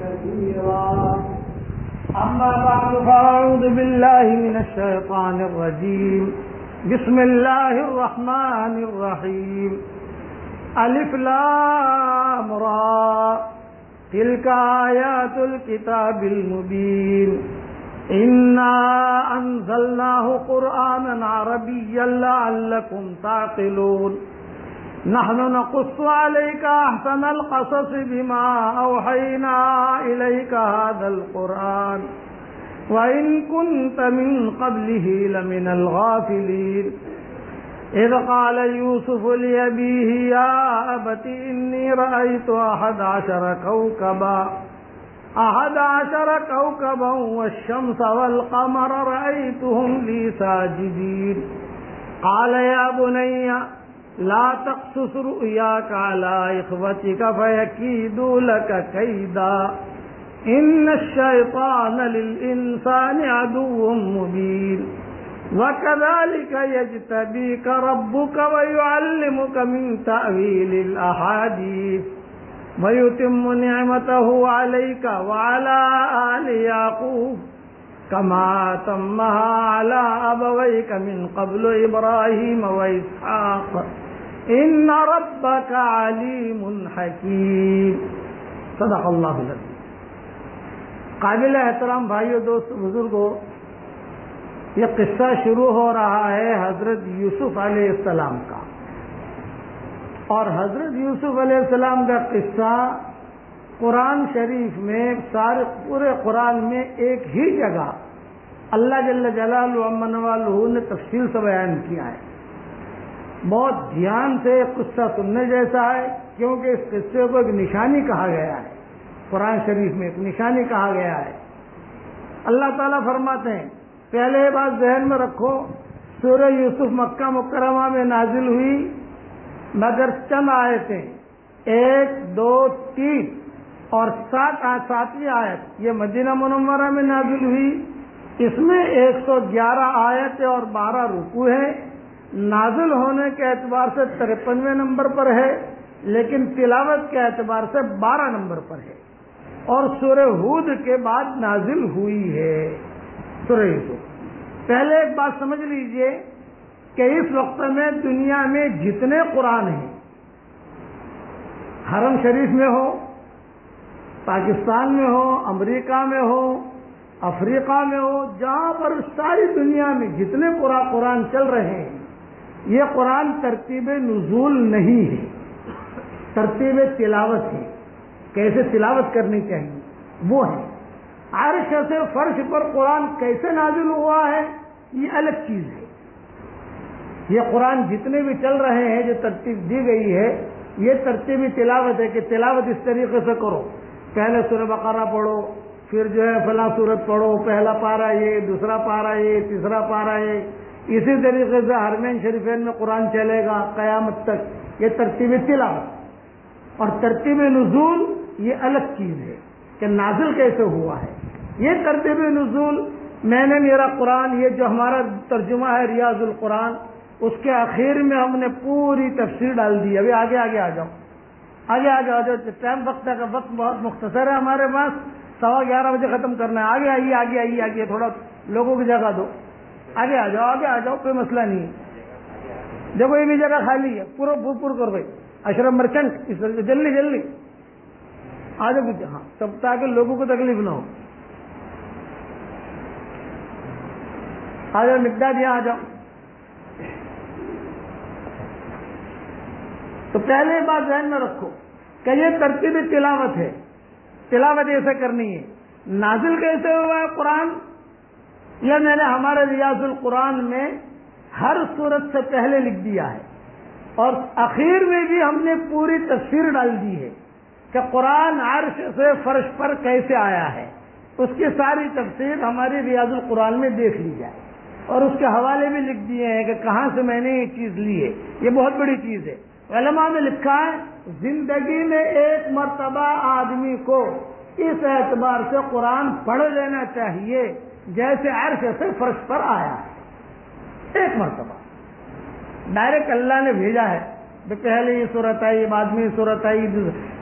كثيرا أما بعد، فأعوذ بالله من الشيطان الرجيم. بسم الله الرحمن الرحيم. ألف لام را. تلك آيات الكتاب المبين. إنا أنزلناه قرآنا عربيا لعلكم تعقلون. نحن نقص عليك أحسن القصص بما أوحينا إليك هذا القرآن. وإن كنت من قبله لمن الغافلين. إذ قال يوسف لأبيه يا أبت إني رأيت أحد عشر كوكبا. أحد عشر كوكبا والشمس والقمر رأيتهم لي ساجدين. قال يا بني لا تقصص رؤياك على إخوتك فيكيدوا لك كيدا. إن الشيطان للإنسان عدو مبين. وكذلك يجتبيك ربك ويعلمك من تأويل الأحاديث. ويتم نعمته عليك وعلى آل يعقوب. كما تمها على أبويك من قبل إبراهيم وإسحاق. إن ربك عليم حكيم. صدق الله العظيم قابل احترام بھائیو، دوست بزرگوں یہ قصہ شروع ہو رہا ہے حضرت یوسف علیہ السلام کا. اور حضرت یوسف علیہ السلام کا قصہ قرآن شریف میں، سارے پورے قرآن میں ایک ہی جگہ اللہ جل جلال امن والہ نے تفصیل سے بیان کیا ہے۔ بہت دھیان سے قصہ سننے جیسا ہے، کیونکہ اس قصے کو ایک نشانی کہا گیا ہے۔ قرآن شریف میں ایک نشانی کہا گیا ہے۔ اللہ تعالیٰ فرماتے ہیں، پہلے یہ بات ذہن میں رکھو، سورہ یوسف مکہ مکرمہ میں نازل ہوئی، مگر چند آئے تھے ایک، دو، تین اور سات ساتویں آیت، یہ مدینہ منورہ میں نازل ہوئی۔ اس میں ایک سو گیارہ آیت اور بارہ رکو ہے نازل ہونے کے اعتبار سے ترپنوے نمبر پر ہے، لیکن تلاوت کے اعتبار سے بارہ نمبر پر ہے۔ اور سورہ ہود کے بعد نازل ہوئی ہے۔ سورہ یوسف۔ پہلے ایک بات سمجھ لیجیے کہ اس وقت میں دنیا میں جتنے قرآن ہیں، حرم شریف میں ہو، پاکستان میں ہو، امریکہ میں ہو، افریقہ میں ہو، جہاں پر ساری دنیا میں جتنے قرآن قرآن چل رہے ہیں یہ قرآن ترتیب نزول نہیں ہے۔ ترتیب تلاوت ہے۔ کیسے تلاوت کرنی چاہیے؟ وہ ہے۔ عرش سے فرش پر قرآن کیسے نازل ہوا ہے؟ یہ الگ چیز ہے۔ یہ قرآن جتنے بھی چل رہے ہیں، جو ترتیب دی گئی ہے، یہ ترتیبی تلاوت ہے کہ تلاوت اس طریقے سے کرو۔ پہلے سورہ بقرہ پڑھو، پھر جو ہے فلاں صورت پڑھو۔ پہلا پارا یہ، دوسرا پارا یہ، تیسرا پارا یہ۔ اسی طریقے سے ہرمین شریفین میں قرآن چلے گا قیامت تک. یہ ترتیب تلاوت. اور ترتیب نزول یہ الگ چیز ہے کہ نازل کیسے ہوا ہے. یہ ترتیب نزول میں نے میرا قرآن، یہ جو ہمارا ترجمہ ہے ریاض القرآن، اس کے آخر میں ہم نے پوری تفسیر ڈال دی. ابھی آگے آگے آ جاؤ. آگے آگے آ جاؤ. ٹائم وقت کا وقت بہت مختصر ہے ہمارے پاس. سوا گیارہ بجے ختم کرنا ہے. آگے آئیے آگے آئیے، آگے تھوڑا لوگوں کی جگہ دو. آگے آ جاؤ، آگے آ جاؤ، کوئی مسئلہ نہیں۔ ہے دیکھو، یہ بھی جگہ خالی ہے، پورا پور پور کر بھائی۔ اشرف مرچنٹ، اس طرح جلدی جلدی۔ آ جاؤ کچھ ہاں تب تاکہ لوگوں کو تکلیف نہ ہو۔ آ جاؤ، مقدار یہاں آ جاؤ۔ تو پہلے بات ذہن میں رکھو کہ یہ ترتیب تلاوت ہے۔ تلاوت ایسے کرنی ہے۔ نازل کیسے ہوا ہے قرآن؟ یہ میں نے ہمارے ریاض القرآن میں ہر صورت سے پہلے لکھ دیا ہے اور اخیر میں بھی ہم نے پوری تصویر ڈال دی ہے کہ قرآن عرش سے فرش پر کیسے آیا ہے۔ اس کی ساری تفسیر ہماری ریاض القرآن میں دیکھ لی جائے۔ اور اس کے حوالے بھی لکھ دیے ہیں کہ کہاں سے میں نے یہ چیز لی ہے۔ یہ بہت بڑی چیز ہے۔ علماء نے لکھا ہے، زندگی میں ایک مرتبہ آدمی کو اس اعتبار سے قرآن پڑھ لینا چاہیے۔ جیسے عرش سے فرش پر آیا ہے۔ ایک مرتبہ۔ ڈائریکٹ اللہ نے بھیجا ہے۔ کہ پہلے یہ صورت آئی، بعد میں یہ صورت آئی،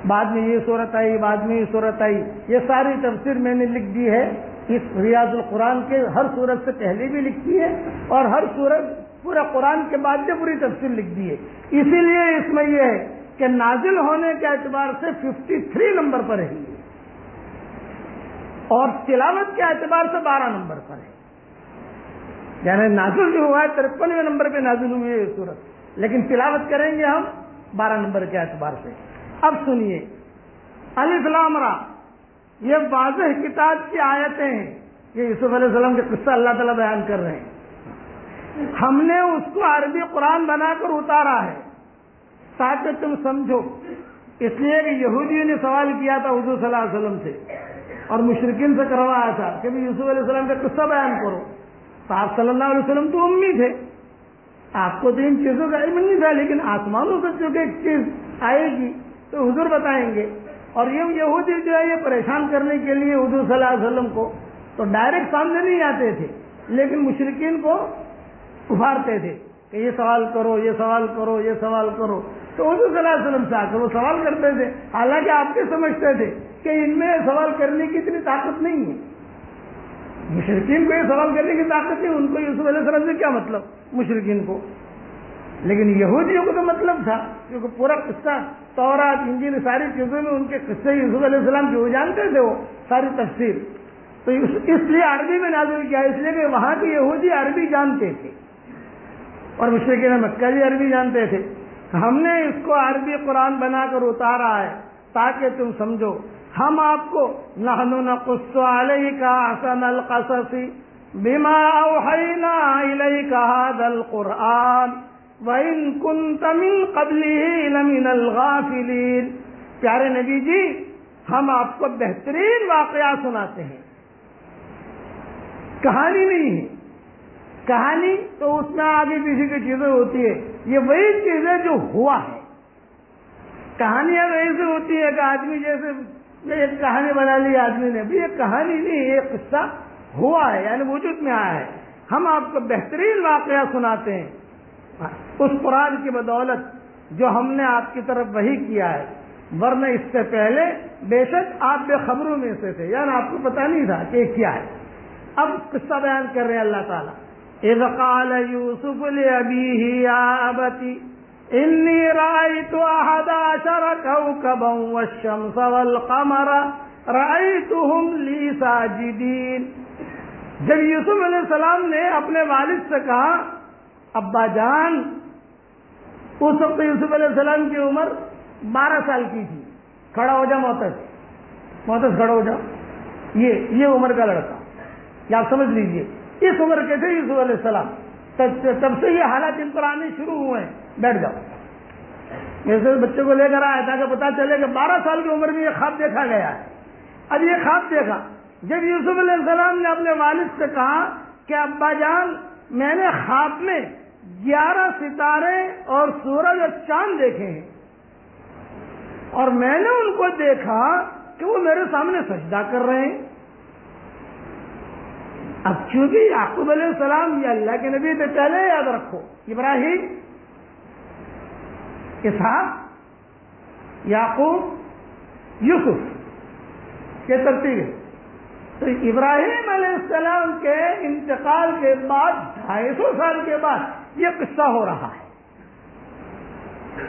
بعد میں یہ صورت آئی، بعد میں یہ صورت آئی۔ یہ ساری تفسیر میں نے لکھ دی ہے۔ اس ریاض القرآن کے ہر صورت سے پہلے بھی لکھتی ہے۔ اور ہر صورت پورا قرآن کے بعد بھی پوری تفسیر لکھ دی ہے۔ اسی لیے اس میں یہ ہے کہ نازل ہونے کے اعتبار سے ففٹی تھری نمبر پر ہے۔ اور تلاوت کے اعتبار سے بارہ نمبر پر ہے۔ یعنی نازل جو ہوا ہے، ترپنوے نمبر پہ نازل ہوئی ہے یہ صورت۔ لیکن تلاوت کریں گے ہم بارہ نمبر کے اعتبار سے۔ اب سنیے علی فلام را، یہ واضح کتاب کی آیتیں ہیں۔ یہ یوسف علیہ السلام کے قصہ اللہ تعالیٰ بیان کر رہے ہیں۔ ہم نے اس کو عربی قرآن بنا کر اتارا ہے۔ تاکہ تم سمجھو۔ اس لیے کہ یہودیوں نے سوال کیا تھا حضور صلی اللہ علیہ وسلم سے۔ اور مشرقین سے کروایا تھا کہ یوسف علیہ السلام کا قصہ بیان کرو۔ تو آپ صلی اللہ علیہ وسلم تو امی تھے۔ آپ کو تو ان چیزوں کا علم نہیں تھا، لیکن آسمانوں سے چونکہ ایک چیز آئے گی تو حضور بتائیں گے۔ اور یہ یہودی جو ہے، یہ پریشان کرنے کے لیے حضور صلی اللہ علیہ وسلم کو تو ڈائریکٹ سامنے نہیں آتے تھے، لیکن مشرقین کو ابھارتے تھے کہ یہ سوال کرو، یہ سوال کرو، یہ سوال کرو۔ تو حضور صلی اللہ علیہ وسلم سے آ کر وہ سوال کرتے تھے، حالانکہ آپ کے سمجھتے تھے۔ کہ ان میں سوال کرنے کی اتنی طاقت نہیں ہے۔ مشرقین کو یہ سوال کرنے کی طاقت نہیں، ان کو یوسف علیہ السلام سے کیا مطلب؟ مشرقین کو۔ لیکن یہودیوں کو تو مطلب تھا، کیونکہ پورا قصہ تورات انجین ساری چیزوں میں ان کے قصے یوسف علیہ السلام کی وہ جانتے تھے وہ ساری تفصیل تو اس لیے عربی میں نازل کیا، اس لیے کہ وہاں کے یہودی عربی جانتے تھے۔ اور مشرقین مکہ بھی عربی جانتے تھے۔ ہم نے اس کو عربی قرآن بنا کر اتارا ہے۔ تاکہ تم سمجھو، ہم آپ کو نحن نقص علیک احسن القصص بما اوحینا الیک هذا القرآن وَإِن كُنْتَ مِن قَبْلِهِ لَمِنَ الْغَافِلِينَ۔ پیارے نبی جی ہم آپ کو بہترین واقعات سناتے ہیں۔ کہانی نہیں ہے۔ کہانی تو اس میں آگے پیچھے کی چیزیں ہوتی ہے یہ وہی چیزیں جو ہوا ہے۔ کہانیاں ویسے ہوتی ہے کہ آدمی جیسے ایک کہانی بنا لی آدمی نے یہ کہانی نہیں، یہ قصہ ہوا ہے یعنی وجود میں آیا ہے۔ ہم آپ کو بہترین واقعہ سناتے ہیں۔ اس قرآن کی بدولت جو ہم نے آپ کی طرف وہی کیا ہے۔ ورنہ اس سے پہلے بے شک آپ بے خبروں میں سے تھے۔ یعنی آپ کو پتا نہیں تھا کہ کیا ہے۔ اب قصہ بیان کر رہے ہیں اللہ تعالیٰ۔ قال یوسف لأبیه، یا ابتی انی رأیت احد عشر کوکبا والشمس والقمر. رأیتهم لی ساجدین جب یوسف علیہ السلام نے اپنے والد سے کہا، ابا جان، اس وقت یوسف علیہ السلام کی عمر بارہ سال کی تھی، کھڑا ہو جا محتس محتس کھڑا ہو جا. یہ یہ عمر کا لڑکا. یا آپ سمجھ لیجیے، اس عمر کے تھے یوسف علیہ السلام. تب سے یہ حالات ان پر آنے شروع ہوئے ہیں. بیٹھ جاؤ. میرے بچے کو لے کر آیا تاکہ پتا چلے کہ بارہ سال کی عمر میں یہ خواب دیکھا گیا ہے. اب یہ خواب دیکھا. جب یوسف علیہ السلام نے اپنے والد سے کہا کہ ابا جان، میں نے خواب میں گیارہ ستارے اور سورج اور چاند دیکھے ہیں. اور میں نے ان کو دیکھا کہ وہ میرے سامنے سجدہ کر رہے ہیں. اب چونکہ یعقوب علیہ السلام یہ اللہ کے نبی سے پہلے یاد رکھو، ابراہیم اسحاق یعقوب، یوسف یہ ترتیب ہے۔ تو ابراہیم علیہ السلام کے انتقال کے بعد، ڈھائی سو سال کے بعد یہ قصہ ہو رہا ہے۔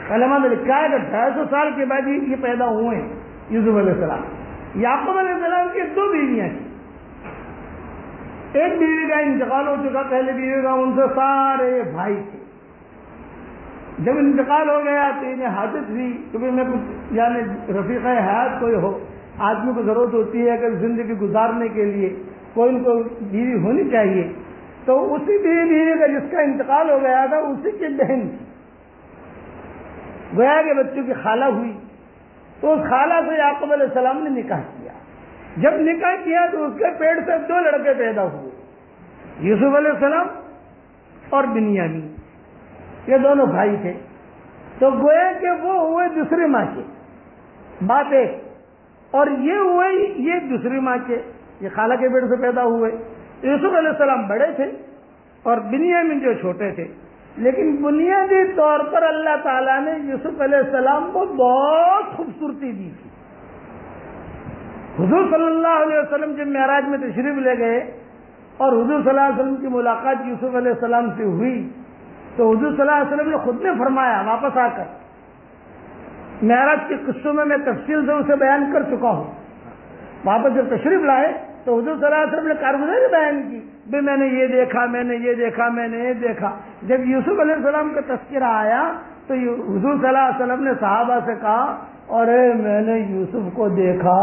کلمہ نے لکھا ہے کہ ڈھائی سو سال کے بعد یہ پیدا ہوئے یوسف علیہ السلام۔ یعقوب علیہ السلام کی دو بیویاں تھیں ایک بیوی کا انتقال ہو چکا، پہلے بیوی کا ان سے سارے بھائی تھے۔ جب انتقال ہو گیا، تو انہیں حادث ہوئی۔ کیونکہ میں کچھ یعنی رفیق حیات کوئی ہو، آدمی کو ضرورت ہوتی ہے کہ زندگی گزارنے کے لیے کوئی ان کو بیوی ہونی چاہیے۔ تو اسی بیوی بیوی کا جس کا انتقال ہو گیا تھا، اسی کی بہن تھی۔ گویا کے بچوں کی خالہ ہوئی۔ تو اس خالہ سے یعقوب علیہ السلام نے نکاح کیا۔ جب نکاح کیا تو اس کے پیڑ سے دو لڑکے پیدا ہوئے۔ یوسف علیہ السلام اور بنیامی یہ دونوں بھائی تھے۔ تو گویا کہ وہ ہوئے دوسری ماں کے۔ بات ایک اور یہ ہوئے یہ دوسری ماں کے۔ یہ خالہ کے پیڑ سے پیدا ہوئے۔ یوسف علیہ السلام بڑے تھے اور بنیامین جو چھوٹے تھے۔ لیکن بنیادی طور پر اللہ تعالیٰ نے یوسف علیہ السلام کو بہت خوبصورتی دی تھی۔ حضور صلی اللہ علیہ وسلم جب معراج میں تشریف لے گئے اور حضور صلی اللہ علیہ وسلم کی ملاقات یوسف علیہ السلام سے ہوئی، تو حضور صلی اللہ علیہ وسلم نے خود نے فرمایا، واپس آ کر، معراج کے قصوں میں میں تفصیل سے اسے بیان کر چکا ہوں۔ واپس جب تشریف لائے، تو حضور صلی اللہ علیہ وسلم نے کارگزاری بیان کی بھائی میں نے یہ دیکھا، میں نے یہ دیکھا، میں نے یہ دیکھا۔ جب یوسف علیہ السلام کا تذکرہ آیا، تو حضور صلی اللہ علیہ وسلم نے صحابہ سے کہا، ارے، میں نے یوسف کو دیکھا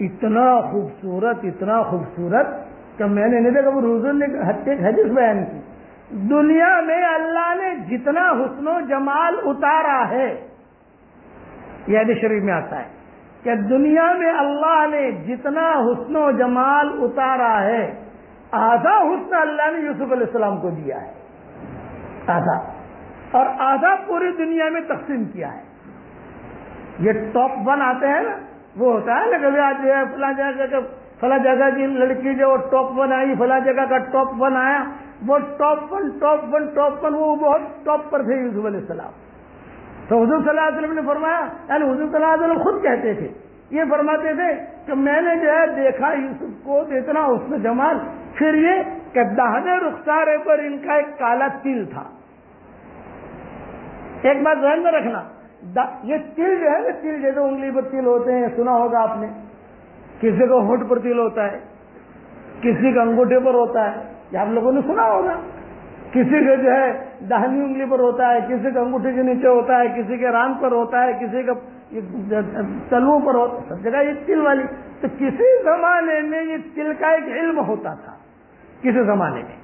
اتنا خوبصورت اتنا خوبصورت کہ میں نے نہیں دیکھا، وہ حضور نے حدیث بیان کی۔ دنیا میں اللہ نے جتنا حسن و جمال اتارا ہے، یہ حدیث شریف میں آتا ہے کہ دنیا میں اللہ نے جتنا حسن و جمال اتارا ہے، آدھا حسن اللہ نے یوسف علیہ السلام کو دیا ہے۔ آدھا۔ اور آدھا پوری دنیا میں تقسیم کیا ہے۔ یہ ٹاپ ون آتے ہیں نا وہ ہوتا ہے نا کبھی آج جو ہے فلاں جگہ کا فلاں جگہ کی لڑکی جو ٹاپ ون آئی، فلاں جگہ کا ٹاپ ون آیا۔ وہ top one top one top one, وہ بہت ٹاپ پر تھے یوسف علیہ السلام۔ تو حضور صلی اللہ علیہ وسلم نے فرمایا یعنی حضور صلی اللہ علیہ وسلم خود کہتے تھے۔ یہ فرماتے تھے کہ میں نے جو ہے دیکھا یوسف کو اتنا اس میں جمال، پھر یہ کہ دہنے رخسارے پر ان کا ایک کالا تل تھا۔ ایک بات ذہن میں رکھنا یہ تل جو ہے نا تل جیسے انگلی پر تل ہوتے ہیں، سنا ہوگا آپ نے۔ کسی کو ہوٹ پر تل ہوتا ہے، کسی کا انگوٹھے پر ہوتا ہے۔ یہ آپ لوگوں نے سنا ہوگا۔ کسی کے جو ہے دہنی انگلی پر ہوتا ہے، کسی کے انگوٹھی کے نیچے ہوتا ہے، کسی کے ران پر ہوتا ہے، کسی کا تلو پر ہوتا سب جگہ یہ تل والی۔ تو کسی زمانے میں یہ تل کا ایک علم ہوتا تھا، کسی زمانے میں۔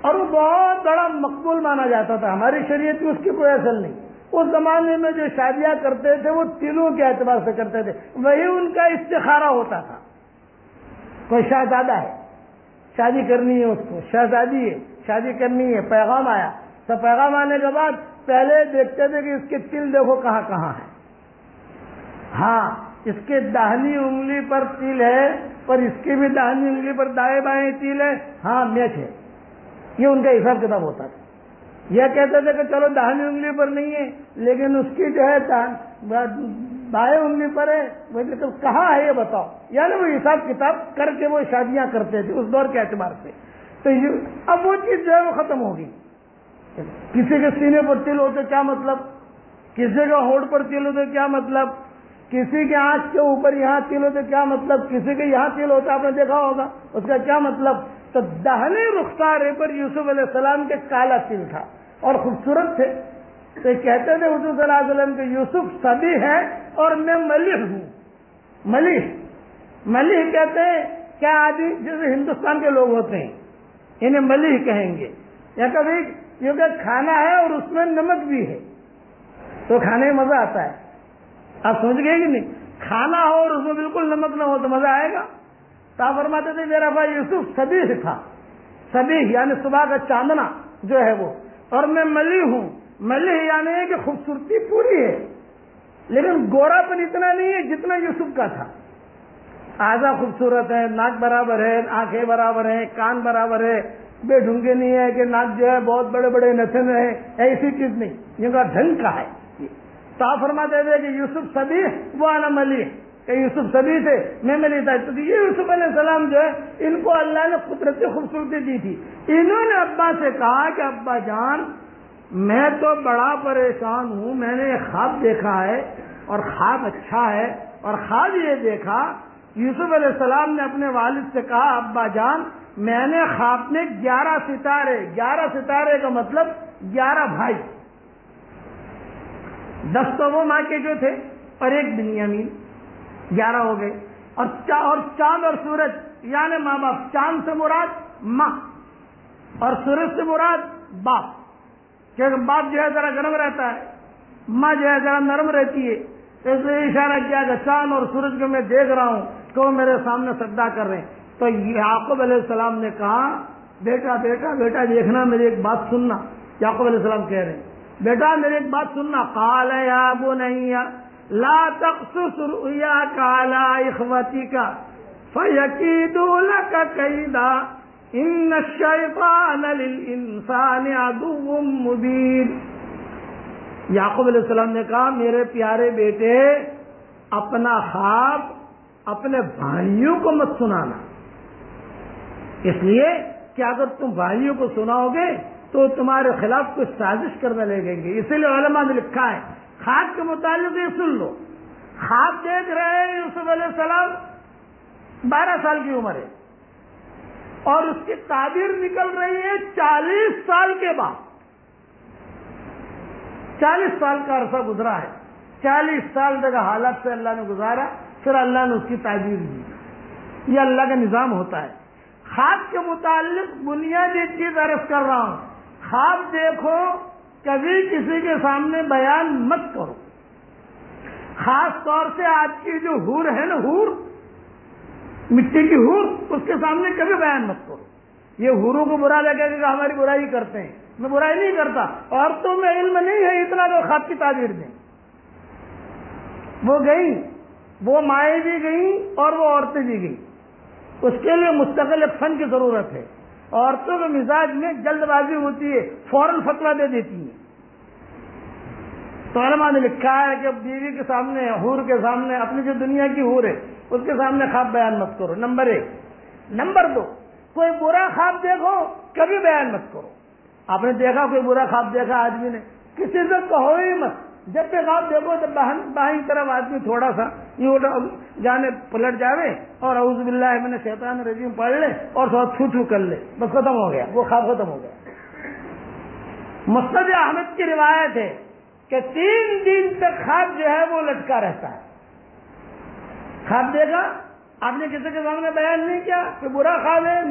اور وہ بہت بڑا مقبول مانا جاتا تھا۔ ہماری شریعت میں اس کی کوئی اصل نہیں۔ اس زمانے میں جو شادیاں کرتے تھے، وہ تلوں کے اعتبار سے کرتے تھے۔ وہی ان کا استخارہ ہوتا تھا۔ کوئی شہزادہ ہے، شادی کرنی ہے اس کو، شہزادی ہے، شادی کرنی ہے، پیغام آیا۔ تو پیغام آنے کے بعد پہلے دیکھتے تھے کہ اس کے تل دیکھو کہاں کہاں ہے۔ ہاں اس کے داہنی انگلی پر تل ہے پر اس کی بھی داہنی انگلی پر دائیں بائیں تل ہے۔ ہاں میچ ہے۔ یہ ان کا حساب کتاب ہوتا تھا۔ یہ کہتے تھے کہ چلو داہنی انگلی پر نہیں ہے، لیکن اس کی جو ہے بائیں انگلی پر ہے تو کہاں ہے یہ بتاؤ؟ یعنی وہ حساب کتاب کر کے وہ شادیاں کرتے تھے، اس دور کے اعتبار سے۔ تو اب وہ چیز جو ہے وہ ختم ہوگی۔ کسی کے سینے پر تل ہو تو کیا مطلب؟ کسی کا ہوٹ پر تل ہو تو کیا مطلب؟ کسی کے مطلب؟ آنکھ کے اوپر یہاں تل ہو تو کیا مطلب؟ کسی کے یہاں تل ہوتا، آپ نے دیکھا ہوگا، اس کا کیا مطلب؟ تو دہنے رخسارے پر یوسف علیہ السلام کے کالا تل تھا اور خوبصورت تھے۔ تو کہتے تھے، حضور صلی اللہ علیہ وسلم کہ یوسف سبھی ہے اور میں ملح ہوں۔ ملح ملح کہتے ہیں، کیا آدمی جیسے ہندوستان کے لوگ ہوتے ہیں، انہیں ملح کہیں گے۔ یا کبھی کیونکہ کھانا ہے اور اس میں نمک بھی ہے۔ تو کھانے میں مزہ آتا ہے۔ آپ سمجھ گئے کہ نہیں؟ کھانا ہو اور اس میں بالکل نمک نہ ہو تو مزہ آئے گا۔ تو آپ فرماتے تھے، میرا بھائی یوسف سبھی تھا۔ سبھی یعنی صبح کا چاندنا جو ہے وہ۔ اور میں ملی ہوں۔ ملی یعنی کہ خوبصورتی پوری ہے۔ لیکن گورا پن اتنا نہیں ہے جتنا یوسف کا تھا۔ آزا خوبصورت ہے ناک برابر ہے آنکھیں برابر ہیں، کان برابر ہے بے ڈھونگے نہیں ہے کہ ناک جو ہے بہت بڑے بڑے نسل ہے ایسی چیز نہیں۔ یہ کا ڈھنگ کا ہے۔ تو آپ فرماتے تھے کہ یوسف سبھی وہ عالم علی کہ یوسف سبھی سے میں ملی تھا۔ تو یہ یوسف علیہ السلام جو ہے، ان کو اللہ نے قدرتی خوبصورتی دی تھی۔ انہوں نے ابا سے کہا کہ ابا جان، میں تو بڑا پریشان ہوں، میں نے ایک خواب دیکھا ہے اور خواب اچھا ہے۔ اور خواب یہ دیکھا، یوسف علیہ السلام نے اپنے والد سے کہا، ابا جان، میں نے خواب میں گیارہ ستارے گیارہ ستارے کا مطلب گیارہ بھائی۔ دس تو وہ ماں کے جو تھے اور ایک بنیامین۔ گیارہ ہو گئے۔ اور اور چاند اور سورج یعنی ماں باپ، چاند سے مراد ماں، اور سورج سے مراد باپ۔ کیونکہ باپ جو ہے ذرا گرم رہتا ہے، ماں جو ہے ذرا نرم رہتی ہے اس لیے اشارہ کیا کہ چاند اور سورج کو میں دیکھ رہا ہوں کہ وہ میرے سامنے سدا کر رہے ہیں۔ تو یعقوب علیہ السلام نے کہا، بیٹا بیٹا بیٹا، دیکھنا میری ایک بات سننا۔ یعقوب علیہ السلام کہہ رہے ہیں، بیٹا، میری ایک بات سننا۔ کال ہے ابو نہیں لا تخصص رؤیا کالا اخوتی کا فیقید کا قیدا ان الشیطان للانسان عدو مبین. یعقوب علیہ السلام نے کہا، میرے پیارے بیٹے، اپنا خواب، اپنے بھائیوں کو مت سنانا. اس لیے کہ اگر تم بھائیوں کو سناؤ گے، تو تمہارے خلاف کچھ سازش کرنے لگیں گے. اسی لیے علماء نے لکھا ہے خواب کے متعلق یہ سن لو۔ خواب دیکھ رہے ہیں یوسف علیہ السلام، بارہ سال کی عمر ہے۔ اور اس کی تعبیر نکل رہی ہے چالیس سال کے بعد۔ چالیس سال کا عرصہ گزرا ہے۔ چالیس سال تک حالت سے اللہ نے گزارا، پھر اللہ نے اس کی تعبیر دی۔ یہ اللہ کا نظام ہوتا ہے۔ خواب کے متعلق بنیادی چیز عرض کر رہا ہوں۔ خواب دیکھو کبھی کسی کے سامنے بیان مت کرو۔ خاص طور سے آج کی جو ہور ہے نا، ہور، مٹی کی ہور، اس کے سامنے کبھی بیان مت کرو۔ یہ ہوروں کو برا لگے گا ہماری برائی کرتے ہیں۔ میں برائی نہیں کرتا۔ عورتوں میں علم نہیں ہے اتنا جو خواب کی تعبیر دیں وہ گئی، وہ مائیں بھی گئیں اور وہ عورتیں بھی گئیں۔ اس کے لیے مستقل ایک فن کی ضرورت ہے۔ عورتوں کے مزاج میں جلد بازی ہوتی ہے، فوراً فتوا دے دیتی ہیں۔ تو علماء نے لکھا ہے کہ بیوی کے سامنے، حور کے سامنے، اپنی جو دنیا کی حور ہے، اس کے سامنے خواب بیان مت کرو۔ نمبر ایک۔ نمبر دو، کوئی برا خواب دیکھو، کبھی بیان مت کرو۔ آپ نے دیکھا کوئی برا خواب دیکھا؟ آدمی نے۔ کسی سے کہو ہی مت۔ جب بھی خواب دیکھو تو باہر طرف آدمی تھوڑا سا یہ جانے پلٹ جاوے اور اعوذ باللہ میں نے شیطان رجیم پڑھ لے اور تھوڑا تھو تھو کر لے۔ بس ختم ہو گیا۔ وہ خواب ختم ہو گیا۔ مستد احمد کی روایت ہے کہ تین دن تک خواب جو ہے وہ لٹکا رہتا ہے۔ خواب دیکھا آپ نے کسی کے سامنے بیان نہیں کیا کہ برا خواب ہے؟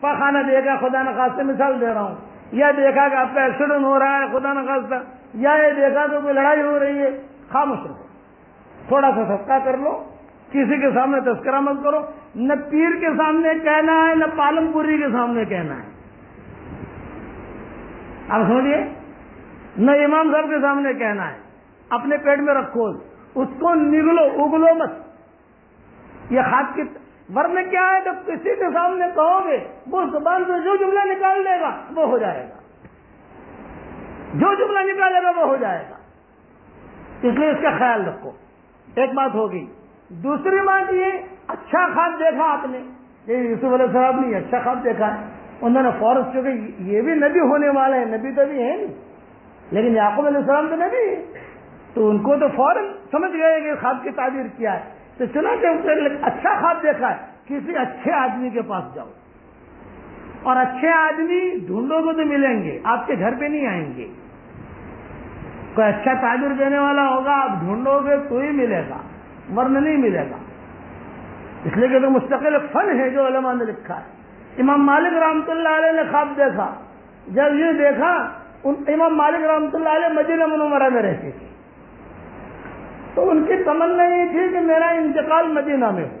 پاخانہ دیکھا خدا نخواست سے مثال دے رہا ہوں۔ یا دیکھا کہ آپ کا ایکسیڈنٹ ہو رہا ہے، خدا نخواستہ۔ یا یہ دیکھا تو کوئی لڑائی ہو رہی ہے، خاموش رہو۔ تھوڑا سا سستا کر لو، کسی کے سامنے تذکرہ مت کرو، نہ پیر کے سامنے کہنا ہے، نہ پالم پوری کے سامنے کہنا ہے۔ آپ سمجھیے، نہ امام صاحب کے سامنے کہنا ہے، اپنے پیٹ میں رکھو، اس کو نگلو، اگلو مت۔ یہ ہاتھ کی ورنہ کیا ہے، جب کسی کے سامنے کہو گے، وہ زبان سے جو جملہ نکال دے گا، وہ ہو جائے گا۔ جو جملہ نکالے گا وہ ہو جائے گا۔ اس لیے اس کا خیال رکھو۔ ایک بات ہوگی۔ دوسری بات یہ اچھا خواب دیکھا آپ نے۔ یوسف علیہ صاحب نے اچھا خواب دیکھا۔ ہے انہوں نے فورس چونکہ یہ بھی نبی ہونے والے ہیں، نبی تو بھی ہے نہیں۔ لیکن یعقوب علیہ السلام تو نبی تو ان کو تو فوراً سمجھ گئے کہ خواب کی تعبیر کیا ہے۔ تو چنا کہ اچھا خواب دیکھا ہے، کسی اچھے آدمی کے پاس جاؤ۔ اور اچھے آدمی ڈھونڈو گے تو ملیں گے، آپ کے گھر پہ نہیں آئیں گے۔ کوئی اچھا تعبیر دینے والا ہوگا، آپ ڈھونڈو گے تو ہی ملے گا ورن نہیں ملے گا۔ اس لیے کہ تو مستقل فن ہے جو علماء نے لکھا ہے۔ امام مالک رحمۃ اللہ علیہ نے خواب دیکھا۔ جب یہ دیکھا امام مالک رحمۃ اللہ علیہ مدینہ منورہ میں رہتے تھے۔ تو ان کی تمنا یہ تھی کہ میرا انتقال مدینہ میں ہو۔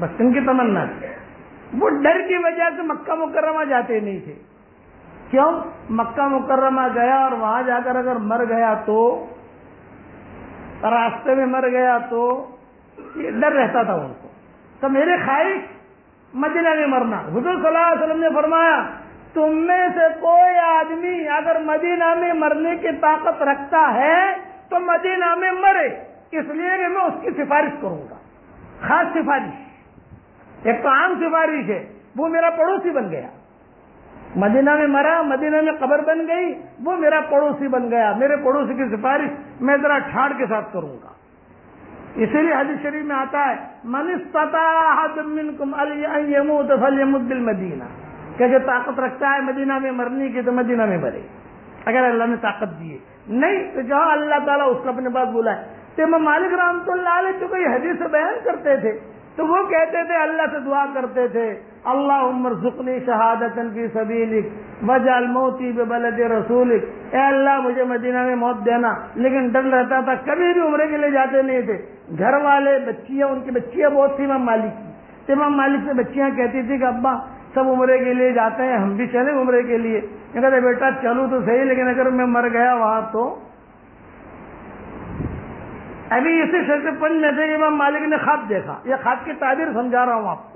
بس ان کی تمنا تھی۔ وہ ڈر کی وجہ سے مکہ مکرمہ جاتے نہیں تھے۔ کیوں مکہ مکرمہ گیا اور وہاں جا کر اگر مر گیا تو راستے میں مر گیا تو یہ ڈر رہتا تھا ان کو تو میرے خواہش مدینہ میں مرنا۔ حضور صلی اللہ علیہ وسلم نے فرمایا، تم میں سے کوئی آدمی اگر مدینہ میں مرنے کی طاقت رکھتا ہے تو مدینہ میں مرے۔ اس لیے کہ میں اس کی سفارش کروں گا۔ خاص سفارش۔ ایک تو عام سفارش ہے۔ وہ میرا پڑوسی بن گیا۔ مدینہ میں مرا، مدینہ میں قبر بن گئی، وہ میرا پڑوسی بن گیا۔ میرے پڑوسی کی سفارش میں ذرا ٹھاڑ کے ساتھ کروں گا۔ اسی لیے حدیث شریف میں آتا ہے دل مدینہ کہ جو طاقت رکھتا ہے مدینہ میں مرنے کی تو مدینہ میں مرے۔ اگر اللہ نے طاقت دیے نہیں، تو جہاں اللہ تعالیٰ اس کو اپنے پاس بولا ہے۔ تو مالک رحمۃ اللہ علیہ چونکہ حدیث بیان کرتے تھے، تو وہ کہتے تھے اللہ سے دعا کرتے تھے۔ اللہ عمر زخنی شہادت کی سبیلک وجہ الموتی بے بلد رسول اے اللہ، مجھے مدینہ میں موت دینا۔ لیکن ڈر رہتا تھا، کبھی بھی عمرے کے لیے جاتے نہیں تھے۔ گھر والے بچیاں، ان کی بچیاں بہت تھی امام مالک کی۔ امام مالک سے بچیاں کہتی تھی کہ، ابا، سب عمرے کے لیے جاتے ہیں، ہم بھی چلیں عمرے کے لیے۔ کہتے بیٹا، چلو تو صحیح، لیکن اگر میں مر گیا وہاں تو۔ ابھی اسی شکل پن میں سے امام مالک نے خواب دیکھا۔ یہ خواب کی تعبیر سمجھا رہا ہوں آپ کو۔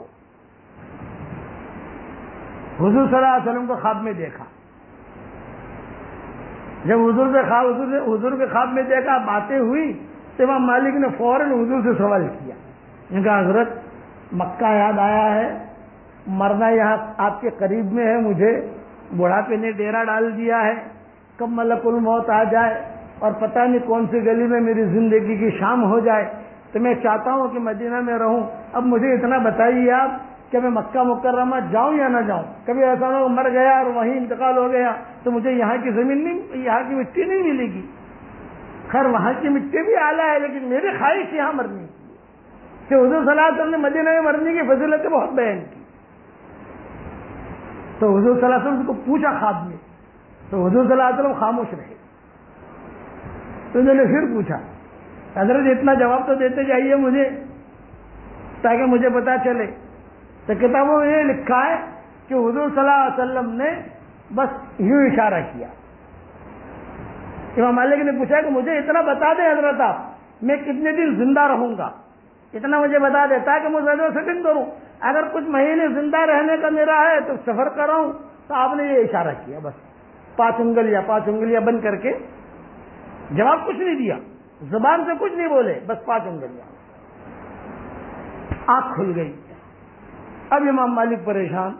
حضور صلی اللہ علیہ وسلم کو خواب میں دیکھا۔ جب حضور کے خواب حضور حضور کے خواب میں دیکھا، باتیں ہوئی تو امام مالک نے فوراً حضور سے سوال کیا۔ ان کا حضرت، مکہ یاد آیا ہے، مرنا یہاں آپ کے قریب میں ہے، مجھے بڑھاپے نے ڈیرا ڈال دیا ہے، کب ملک الموت آ جائے اور پتہ نہیں کون سی گلی میں میری زندگی کی شام ہو جائے۔ تو میں چاہتا ہوں کہ مدینہ میں رہوں۔ اب مجھے اتنا بتائیے آپ کہ میں مکہ مکرمہ جاؤں یا نہ جاؤں؟ کبھی ایسا ہو مر گیا اور وہیں انتقال ہو گیا تو مجھے یہاں کی زمین نہیں، یہاں کی مٹی نہیں ملے گی۔ خیر، وہاں کی مٹی بھی اعلیٰ ہے، لیکن میری خواہش یہاں مرنے کی کہ حضور صلی اللہ علیہ وسلم نے مدینہ میں مرنے کی فضیلت بہت بیان کی۔ تو حضور صلی اللہ علیہ وسلم کو پوچھا خواب میں۔ تو حضور صلی اللہ علیہ وسلم خاموش رہے۔ تو انہوں نے پھر پوچھا، حضرت اتنا جواب تو دیتے جائیے مجھے، تاکہ مجھے پتا چلے۔ تو کتابوں میں یہ لکھا ہے کہ حضور صلی اللہ علیہ وسلم نے بس یوں اشارہ کیا۔ امام مالک نے پوچھا کہ مجھے اتنا بتا دیں حضرت آپ، میں کتنے دن زندہ رہوں گا؟ اتنا مجھے بتا دے تاکہ میں زیادہ سیٹنگ کروں اگر کچھ مہینے زندہ رہنے کا میرا ہے تو سفر کراؤں تو آپ نے یہ اشارہ کیا بس۔ پانچ انگلیاں پانچ انگلیاں بند کر کے جواب کچھ نہیں دیا۔ زبان سے کچھ نہیں بولے، بس پانچ انگلیاں۔ آنکھ کھل گئی۔ اب امام مالک پریشان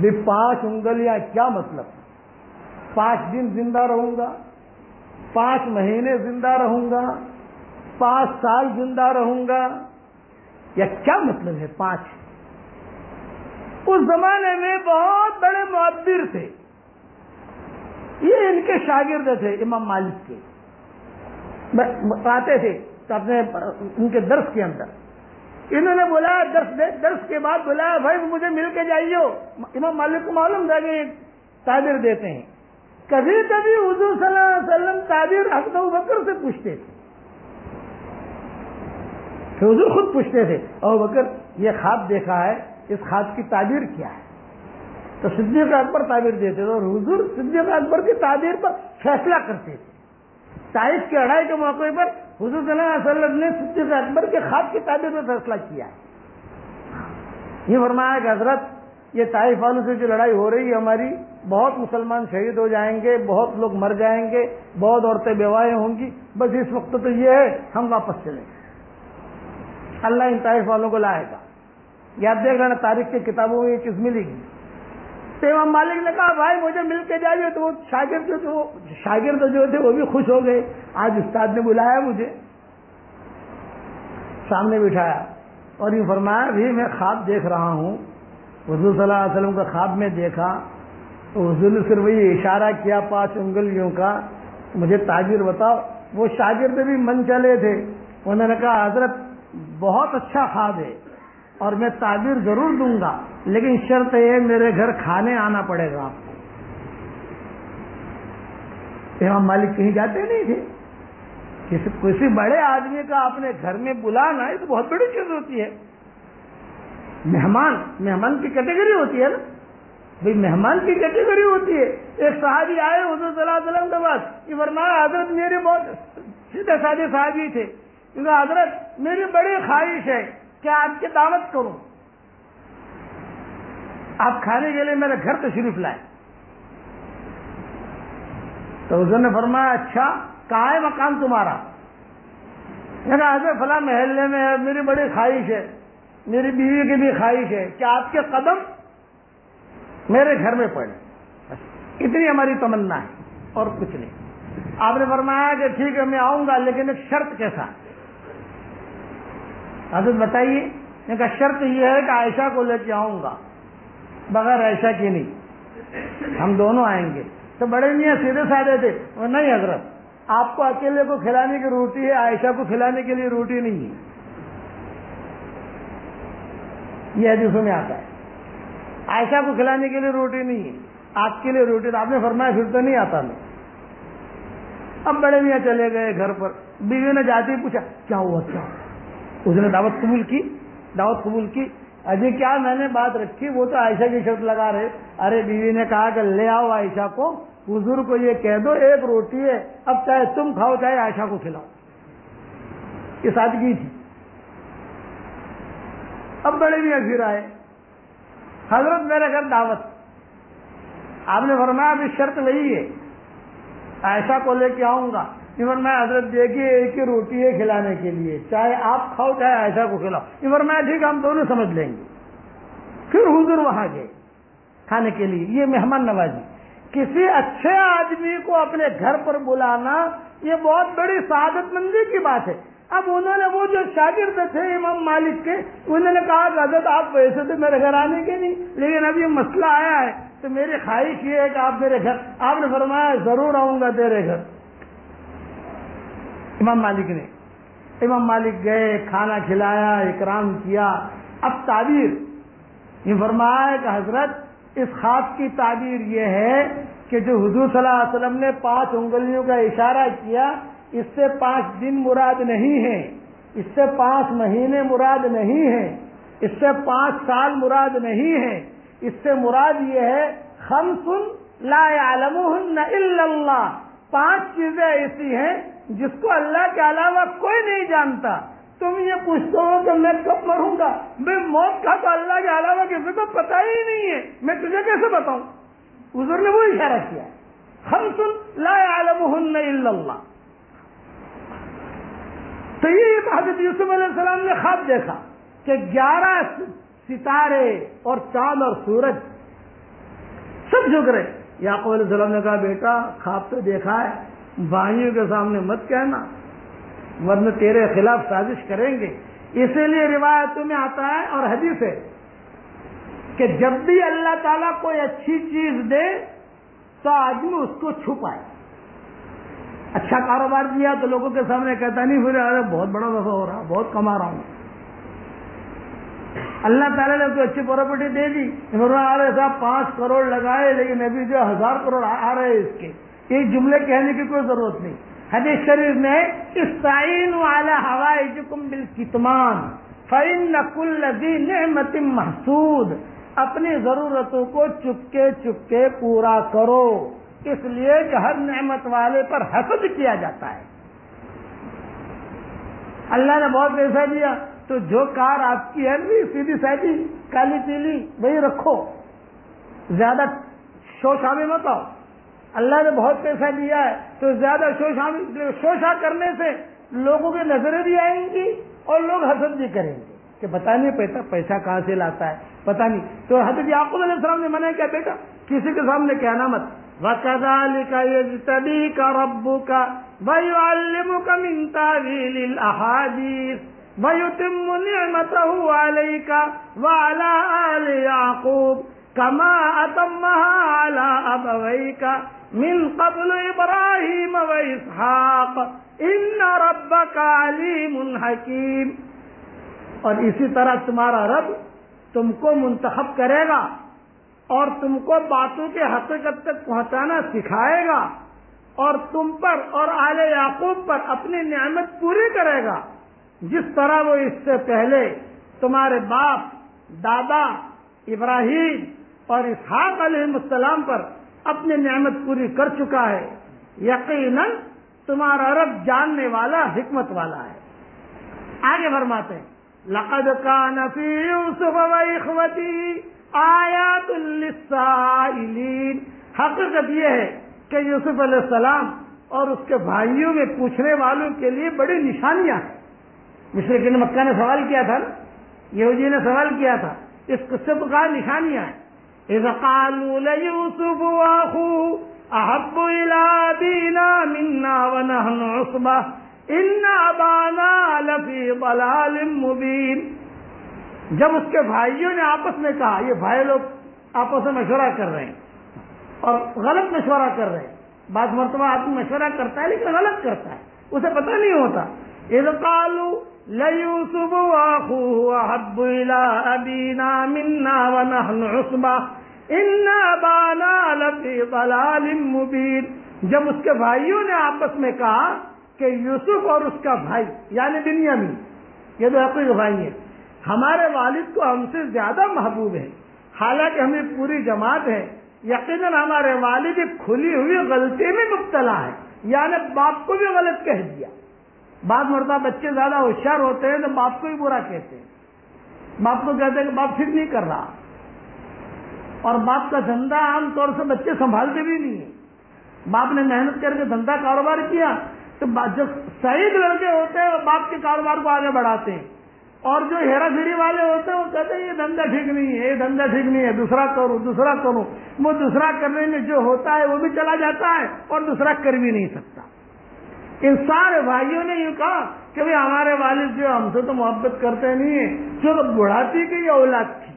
بھی پانچ انگلیاں کیا مطلب؟ پانچ دن زندہ رہوں گا، پانچ مہینے زندہ رہوں گا، پانچ سال زندہ رہوں گا، یا کیا مطلب ہے پانچ؟ اس زمانے میں بہت بڑے معبر تھے۔ یہ ان کے شاگرد تھے امام مالک کے۔ آتے تھے اپنے ان کے درس کے اندر۔ انہوں نے بولا درس درس کے بعد بولا، بھائی مجھے مل کے جائیے امام مالک کو معلوم تھا کہ تعبیر دیتے ہیں۔ کبھی کبھی حضور صلی اللہ علیہ وسلم تعبیر حسن بکر سے پوچھتے تھے۔ حضور خود پوچھتے تھے اور بکر، یہ خواب دیکھا ہے، اس خواب کی تعبیر کیا ہے؟ تو صدیق اکبر تعبیر دیتے تھے اور حضور صدیق اکبر کی تعبیر پر فیصلہ کرتے تھے۔ تائف کی اڑائی کے موقع پر حضور صلی اللہ علیہ وسلم نے صدیق اکبر کے خواب کی تعبیر پر فیصلہ کیا ہے۔ یہ فرمایا کہ حضرت، یہ طائف والوں سے جو لڑائی ہو رہی ہے، ہماری بہت مسلمان شہید ہو جائیں گے، بہت لوگ مر جائیں گے، بہت عورتیں بیوائیں ہوں گی۔ بس اس وقت تو یہ ہے، ہم واپس چلیں۔ گے اللہ ان طائف والوں کو لائے گا۔ یاد دیکھ رہے تاریخ کی کتابوں میں یہ چیز ملے گی۔ تو امام مالک نے کہا، بھائی، مجھے مل کے جائیے۔ تو وہ شاگرد جو تھے شاگرد جو تھے، وہ بھی خوش ہو گئے۔ آج استاد نے بلایا مجھے۔ سامنے بٹھایا۔ اور یہ فرمایا، بھی میں خواب دیکھ رہا ہوں۔ حضور صلی اللہ علیہ وسلم کا خواب میں دیکھا۔ تو حضور نے صرف وہی اشارہ کیا، پانچ انگلیوں کا۔ مجھے تعبیر بتاؤ۔ وہ شاگرد بھی من چلے تھے۔ انہوں نے کہا، حضرت، بہت اچھا خواب ہے۔ اور میں تعبیر ضرور دوں گا، لیکن شرط یہ میرے گھر کھانے آنا پڑے گا آپ کو۔ امام مالک کہیں جاتے نہیں تھے؟ کسی کسی بڑے آدمی کا اپنے گھر میں بلانا یہ تو بہت بڑی چیز ہوتی ہے۔ مہمان مہمان کی کیٹیگری ہوتی ہے نا؟ بھائی، مہمان کی کیٹیگری ہوتی ہے۔ ایک صحابی آئے، حضور صلی اللہ علیہ وسلم کے بعد یہ فرمایا حضرت میرے بہت سیدھے سادے صحابی تھے۔ کیونکہ حضرت میری بڑی خواہش ہے کہ آپ کی دعوت کروں؟ آپ کھانے کے لیے میرے گھر تشریف لائے تو حضور نے فرمایا اچھا کہاں ہے مکان تمہارا؟ حضرت فلاں محلے میں ہے، میری بڑی خواہش ہے، میری بیوی کی بھی خواہش ہے کہ آپ کے قدم میرے گھر میں پڑے۔ اتنی ہماری تمنا ہے اور کچھ نہیں۔ آپ نے فرمایا کہ ٹھیک ہے، میں آؤں گا، لیکن ایک شرط کے ساتھ۔ حضرت بتائیے؟ کا شرط یہ ہے کہ عائشہ کو لے کے آؤں گا۔ بغیر عائشہ کی نہیں۔ ہم دونوں آئیں گے۔ تو بڑے میاں سیدھے سادے تھے۔ وہ نہیں حضرت، آپ کو اکیلے کو کھلانے کی روٹی ہے، عائشہ کو کھلانے کے لیے روٹی نہیں ہے۔ یہ حدیثوں میں آتا ہے۔ عائشہ کو کھلانے کے لیے روٹی نہیں ہے۔ آپ کے لیے روٹی آپ نے فرمایا پھر تو نہیں آتا میں۔ اب بڑے میاں چلے گئے گھر پر۔ بیوی نے جاتے پوچھا، کیا ہوا، کیا؟ اس نے دعوت قبول کی، دعوت قبول کی۔ ابھی کیا میں نے بات رکھی، وہ تو عائشہ کی شرط لگا رہے۔ ارے بیوی نے کہا کہ لے آؤ عائشہ کو، حضور کو یہ کہہ دو، ایک روٹی ہے، اب چاہے تم کھاؤ، چاہے عائشہ کو کھلاؤ۔ یہ سادگی تھی۔ اب بڑے بھی پھر آئے۔ حضرت میرے گھر دعوت۔ آپ نے فرمایا ابھی شرط وہی ہے ایسا کو لے کے آؤں گا۔ میں حضرت دیکھیے ایک ہی روٹی ہے کھلانے کے لیے، چاہے آپ کھاؤ چاہے ایسا کو کھلاؤ۔ عمر، میں ٹھیک ہم دونوں سمجھ لیں گے۔ پھر حضور وہاں گئے کھانے کے لیے۔ یہ مہمان نوازی۔ کسی اچھے آدمی کو اپنے گھر پر بلانا یہ بہت بڑی سعادت مندی کی بات ہے۔ اب انہوں نے وہ جو شاگرد تھے امام مالک کے، انہوں نے کہا کہ حضرت، آپ ویسے تو میرے گھر آنے کے نہیں، لیکن اب یہ مسئلہ آیا ہے تو میری خواہش یہ ہے کہ آپ میرے گھر، آپ نے فرمایا، ضرور آؤں گا تیرے گھر۔ امام مالک نے۔ امام مالک گئے، کھانا کھلایا، اکرام کیا۔ اب تعبیر۔ یہ فرمایا کہ حضرت، اس خواب کی تعبیر یہ ہے کہ جو حضور صلی اللہ علیہ وسلم نے پانچ انگلیوں کا اشارہ کیا، اس سے پانچ دن مراد نہیں ہے اس سے پانچ مہینے مراد نہیں ہے اس سے پانچ سال مراد نہیں ہے اس سے مراد یہ ہے خمس لا اللہ۔ پانچ چیزیں ایسی ہیں جس کو اللہ کے علاوہ کوئی نہیں جانتا، تم یہ پوچھتے ہو کہ میں کب مروں گا؟ میں موت کا تو اللہ کے علاوہ کسی کو پتا ہی نہیں ہے۔ میں تجھے کیسے بتاؤں؟ حضور نے وہ اشارہ کیا۔ ہم سن لا عالم اللہ۔ تو یہ حضرت یوسف علیہ السلام نے خواب دیکھا کہ گیارہ ستارے اور چاند اور سورج سب جھک رہے۔ یعقوب علیہ السلام نے کہا، بیٹا، خواب تو دیکھا ہے۔ بھائیوں کے سامنے مت کہنا، ورنہ تیرے خلاف سازش کریں گے۔ اسی لیے روایتوں میں آتا ہے اور حدیث ہے کہ جب بھی اللہ تعالیٰ کوئی اچھی چیز دے تو آدمی اس کو چھپائے اچھا کاروبار دیا تو لوگوں کے سامنے کہتا نہیں، پھر ارے بہت بڑا وفا ہو رہا، بہت کما رہا ہوں۔ اللہ تعالیٰ نے کوئی اچھی پراپرٹی دے دی ارے صاحب پانچ کروڑ لگائے لیکن ابھی جو ہزار کروڑ آ رہے ہیں اس کے۔ ایک جملے کہنے کی کوئی ضرورت نہیں۔ حدیث شریف میں استعین والا ہوائی جکم بل کتمان فن نقل نعمت محسود۔ اپنی ضرورتوں کو چپکے چپکے پورا کرو۔ اس لیے کہ ہر نعمت والے پر حسد کیا جاتا ہے۔ اللہ نے بہت پیسہ دیا، تو جو کار آپ کی ہے سیدھی سیدھی، کالی پیلی، وہی رکھو۔ زیادہ شوشا میں مت آؤ۔ اللہ نے بہت پیسہ دیا ہے، تو زیادہ شوشا شوشا کرنے سے لوگوں کی نظریں بھی آئیں گی اور لوگ حسد بھی کریں گے کہ پتا نہیں پیسہ پیسہ کہاں سے لاتا ہے پتا نہیں۔ تو حضرت یعقوب علیہ السلام نے منع کیا، بیٹا، کسی کے سامنے کہنا مت۔ وَكَذَلِكَ کا رَبُّكَ وَيُعَلِّمُكَ مِن تَعْوِيلِ الْأَحَادِيثِ وَيُتِمُّ نِعْمَتَهُ عَلَيْكَ وَعَلَى آلِ يَعْقُوبَ كَمَا أَتَمَّهَا عَلَى من قبل ابراہیم و اسحاق ان ربک علیم حکیم اور اسی طرح تمہارا رب تم کو منتخب کرے گا اور تم کو باتوں کے حقیقت تک پہنچانا سکھائے گا اور تم پر اور آل یعقوب پر اپنی نعمت پوری کرے گا۔ جس طرح وہ اس سے پہلے تمہارے باپ، دادا، ابراہیم اور اسحاق علیہ السلام پر اپنی نعمت پوری کر چکا ہے۔ یقیناً تمہارا رب جاننے والا، حکمت والا ہے۔ آگے فرماتے ہیں، لقد کا نفی یوسف اخوتی آیات للسائلین۔ حقیقت یہ ہے کہ یوسف علیہ السلام اور اس کے بھائیوں میں پوچھنے والوں کے لیے بڑی نشانیاں ہیں۔ مشرقین مکہ نے سوال کیا تھا نا؟ یہودی نے سوال کیا تھا۔ اس قصے کو کہا نشانیاں ہیں۔ إذ قالوا ليوسف وأخوه أحب إلى أبينا منا ونحن عصبة إن أبانا لفي ضلال مبين جب اس کے بھائیوں نے آپس میں کہا، یہ بھائی لوگ آپس میں مشورہ کر رہے ہیں اور غلط مشورہ کر رہے ہیں۔ بعض مرتبہ آدمی مشورہ کرتا ہے لیکن غلط کرتا ہے، اسے پتہ نہیں ہوتا۔ اذ قالوا ليوسف واخوه احب الى ابينا منا ونحن عصبه ان ابانا لفي ضلال مبين. جب اس کے بھائیوں نے آپس میں کہا کہ یوسف اور اس کا بھائی یعنی دنیا میں یہ دو حقیق بھائی ہیں، ہمارے والد کو ہم سے زیادہ محبوب ہے حالانکہ ہمیں پوری جماعت ہے یقیناً ہمارے والد ایک کھلی ہوئی غلطی میں مبتلا ہے یعنی باپ کو بھی غلط کہہ دیا۔ بعض مرتبہ بچے زیادہ ہوشیار ہوتے ہیں تو باپ کو ہی برا کہتے ہیں۔ باپ کو کہتے ہیں کہ باپ ٹھیک نہیں کر رہا۔ اور باپ کا دھندا عام طور سے بچے سنبھالتے بھی نہیں ہیں۔ باپ نے محنت کر کے دھندا کاروبار کیا تو جو صحیح لڑکے ہوتے ہیں وہ باپ کے کاروبار کو آگے بڑھاتے ہیں۔ اور جو ہیرا پھیری والے ہوتے ہیں وہ کہتے ہیں یہ دھندا ٹھیک نہیں ہے، یہ دھندا ٹھیک نہیں ہے، دوسرا کروں دوسرا کروں۔ وہ دوسرا کرنے میں جو ہوتا ہے وہ بھی چلا جاتا ہے اور دوسرا کر بھی نہیں سکتا۔ ان سارے بھائیوں نے یوں کہا کہ بھائی ہمارے والد جو ہم سے تو محبت کرتے نہیں ہیں۔ جو بڑھاتی کی اولاد تھی۔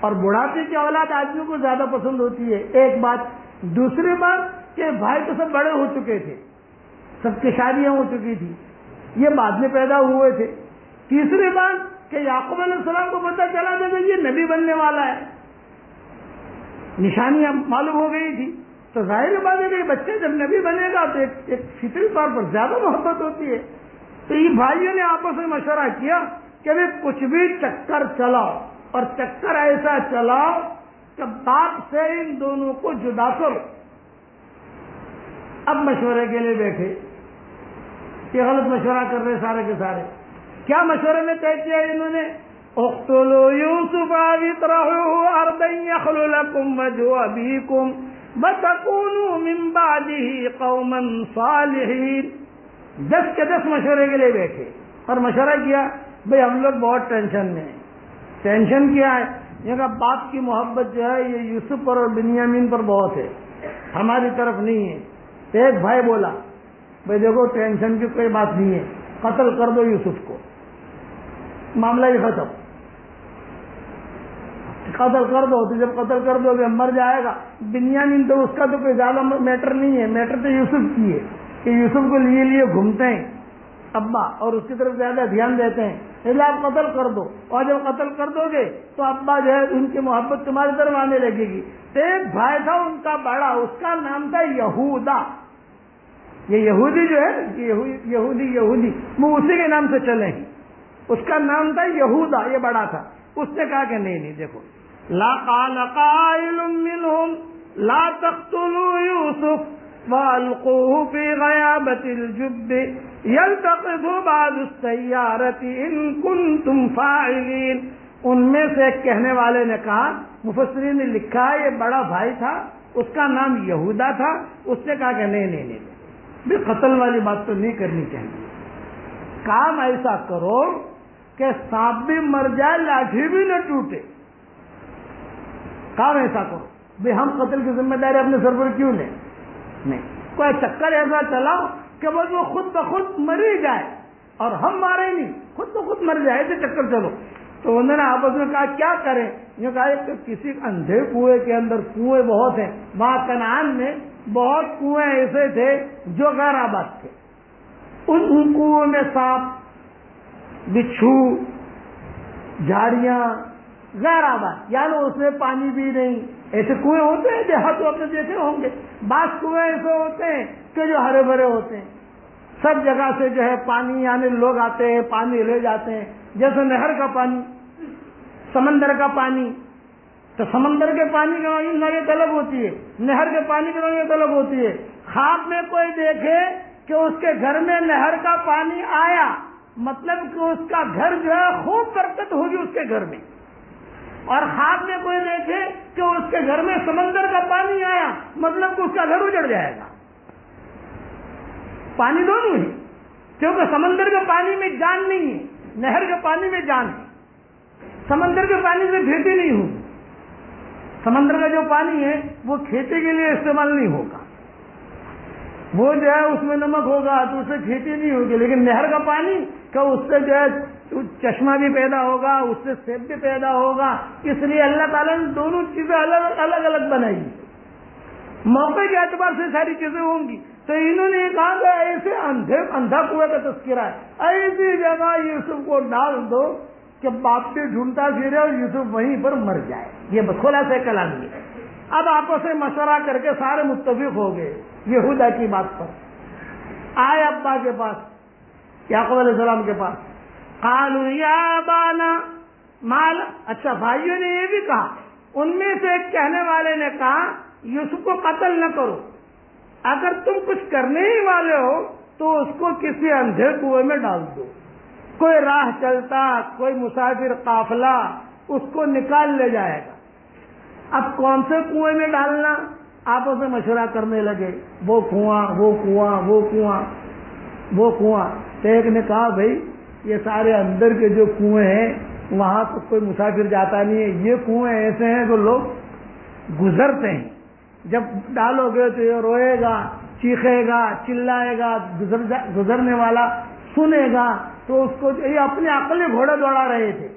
اور بڑھاپے کی اولاد آدمی کو زیادہ پسند ہوتی ہے۔ ایک بات۔ دوسری بات کہ بھائی تو سب بڑے ہو چکے تھے۔ سب کی شادیاں ہو چکی تھی یہ بعد میں پیدا ہوئے تھے۔ تیسری بات کہ یعقوب علیہ السلام کو پتا چلا تھا کہ یہ نبی بننے والا ہے۔ نشانیاں معلوم ہو گئی تھی تو ظاہر بات ہے کہ بچے جب نبی بنے گا تو ایک فطری طور پر زیادہ محبت ہوتی ہے۔ تو یہ بھائیوں نے آپس میں مشورہ کیا کہ کچھ بھی چکر چلاؤ اور چکر ایسا چلاؤ کہ باپ سے ان دونوں کو جدا کرو۔ اب مشورے کے لیے بیٹھے۔ یہ غلط مشورہ کر رہے سارے کے سارے۔ کیا مشورے میں طے کیا انہوں نے؟ اختلو یوسف لکم وجو ابیکم بتکونو من بعده قوما صالحین دس کے دس مشورے کے لیے بیٹھے اور مشورہ کیا بھئی ہم لوگ بہت ٹینشن میں ہیں. ٹینشن کیا ہے؟ یہ کہ باپ کی محبت جو ہے یہ یوسف پر اور بنیامین پر بہت ہے، ہماری طرف نہیں ہے۔ ایک بھائی بولا، بھائی دیکھو ٹینشن کی کوئی بات نہیں ہے، قتل کر دو یوسف کو، معاملہ ہی ختم۔ قتل کر دو، تو جب قتل کر دو گے، مر جائے گا۔ بنیامین تو اس کا تو کوئی زیادہ میٹر نہیں ہے۔ میٹر تو یوسف کی ہے کہ یوسف کو لیے لیے گھومتے ہیں۔ ابا، اور اس کی طرف زیادہ دھیان دیتے ہیں۔ اس آپ قتل کر دو۔ اور جب قتل کر دو گے، تو ابا جو ہے ان کی محبت تمہاری طرف آنے لگے گی۔ ایک بھائی تھا، ان کا بڑا، اس کا نام تھا یہودا۔ یہ یہودی جو ہے یہودی یہودی۔ وہ اسی کے نام سے چلے ہیں۔ اس کا نام تھا یہودا، یہ بڑا تھا۔ اس نے کہا کہ نہیں نہیں، دیکھو۔ لا قال قائل منهم لا تقتلوا يوسف والقوه في غيابة الجب. بعد ان کنتم فاعلین ان میں سے ایک کہنے والے نے کہا، مفسرین نے لکھا، یہ بڑا بھائی تھا، اس کا نام یہودا تھا، اس نے کہا کہ نہیں نہیں نہیں قتل والی بات تو نہیں کرنی چاہیے۔ کام ایسا کرو کہ سانپ بھی مر جائے، لاٹھی بھی نہ ٹوٹے۔ کام ایسا کرو۔ بھائی ہم قتل کی ذمہ داری اپنے سر پر کیوں لیں؟ نہیں۔ کوئی چکر ایسا چلاؤ کہ بس وہ خود بخود مر ہی جائے اور ہم مارے نہیں خود بخود مر جائے تو چکر چلو۔ تو انہوں نے آپس میں کہا، کیا کریں؟ یہ کہا کہ کسی اندھے کنویں کے اندر کنویں بہت ہیں۔ وہاں کنان میں بہت کنویں ایسے تھے جو غیر آباد تھے۔ ان کنویں میں سانپ، بچھو، جھاڑیاں غیر آباد یعنی اس میں پانی بھی نہیں۔ ایسے کنویں ہوتے ہیں، دیہات اپنے دیکھے ہوں گے۔ بعض کنویں ایسے ہوتے ہیں کہ جو ہرے بھرے ہوتے ہیں۔ سب جگہ سے جو ہے پانی یعنی لوگ آتے ہیں، پانی لے جاتے ہیں۔ جیسے نہر کا پانی، سمندر کا پانی۔ تو سمندر کے پانی کی نوعیت الگ ہوتی ہے۔ نہر کے پانی کی نوعیت الگ ہوتی ہے۔ خواب میں کوئی دیکھے کہ اس کے گھر میں نہر کا پانی آیا مطلب کہ اس کا گھر جو ہے خوب برکت ہوگی اس کے گھر میں۔ اور خواب میں کوئی دیکھے کہ اس کے گھر میں سمندر کا پانی آیا مطلب کہ اس کا گھر اجڑ جائے گا۔ پانی دونوں ہی کیونکہ سمندر کے پانی میں جان نہیں ہے، نہر کے پانی میں جان ہے۔ سمندر کے پانی سے کھیتی نہیں ہوگی۔ سمندر کا جو پانی ہے، وہ کھیتی کے لیے استعمال نہیں ہوگا۔ وہ جو ہے، اس میں نمک ہوگا تو اس سے کھیتی نہیں ہوگی، لیکن نہر کا پانی کا اس سے جو ہے چشمہ بھی پیدا ہوگا، اس سے سیب بھی پیدا ہوگا۔ اس لیے اللہ تعالیٰ نے دونوں چیزیں الگ الگ الگ بنائی۔ موقع کے اعتبار سے ساری چیزیں ہوں گی۔ تو انہوں نے کہا کہ ایسے اندھے اندھا کنویں کا تذکرہ ہے۔ ایسی جگہ یوسف کو ڈال دو کہ باپ بھی ڈھونڈتا پھرے اور یوسف وہیں پر مر جائے۔ یہ بکھولا سے کلام یہ اب آپس سے مشورہ کر کے سارے متفق ہو گئے۔ یہ کی بات پر۔ آئے ابا کے پاس، یعقوب علیہ السلام کے پاس۔ کالو یا بانا مال اچھا بھائیوں نے یہ بھی کہا، ان میں سے ایک کہنے والے نے کہا، یوسف کو قتل نہ کرو۔ اگر تم کچھ کرنے ہی والے ہو، تو اس کو کسی اندھے کنویں میں ڈال دو۔ کوئی راہ چلتا، کوئی مسافر قافلہ، اس کو نکال لے جائے گا۔ اب کون سے کنویں میں ڈالنا؟ آپس میں مشورہ کرنے لگے، وہ کنواں وہ کنواں وہ کنواں وہ کنواں۔ تو ایک نے کہا، بھائی یہ سارے اندر کے جو کنویں ہیں، وہاں تو کوئی مسافر جاتا نہیں ہے۔ یہ کنویں ایسے ہیں جو لوگ گزرتے ہیں۔ جب ڈالو گے تو یہ روئے گا، چیخے گا، چلائے گا گزرنے والا سنے گا۔ تو اس کو یہ اپنے عقلی گھوڑے دوڑا رہے تھے۔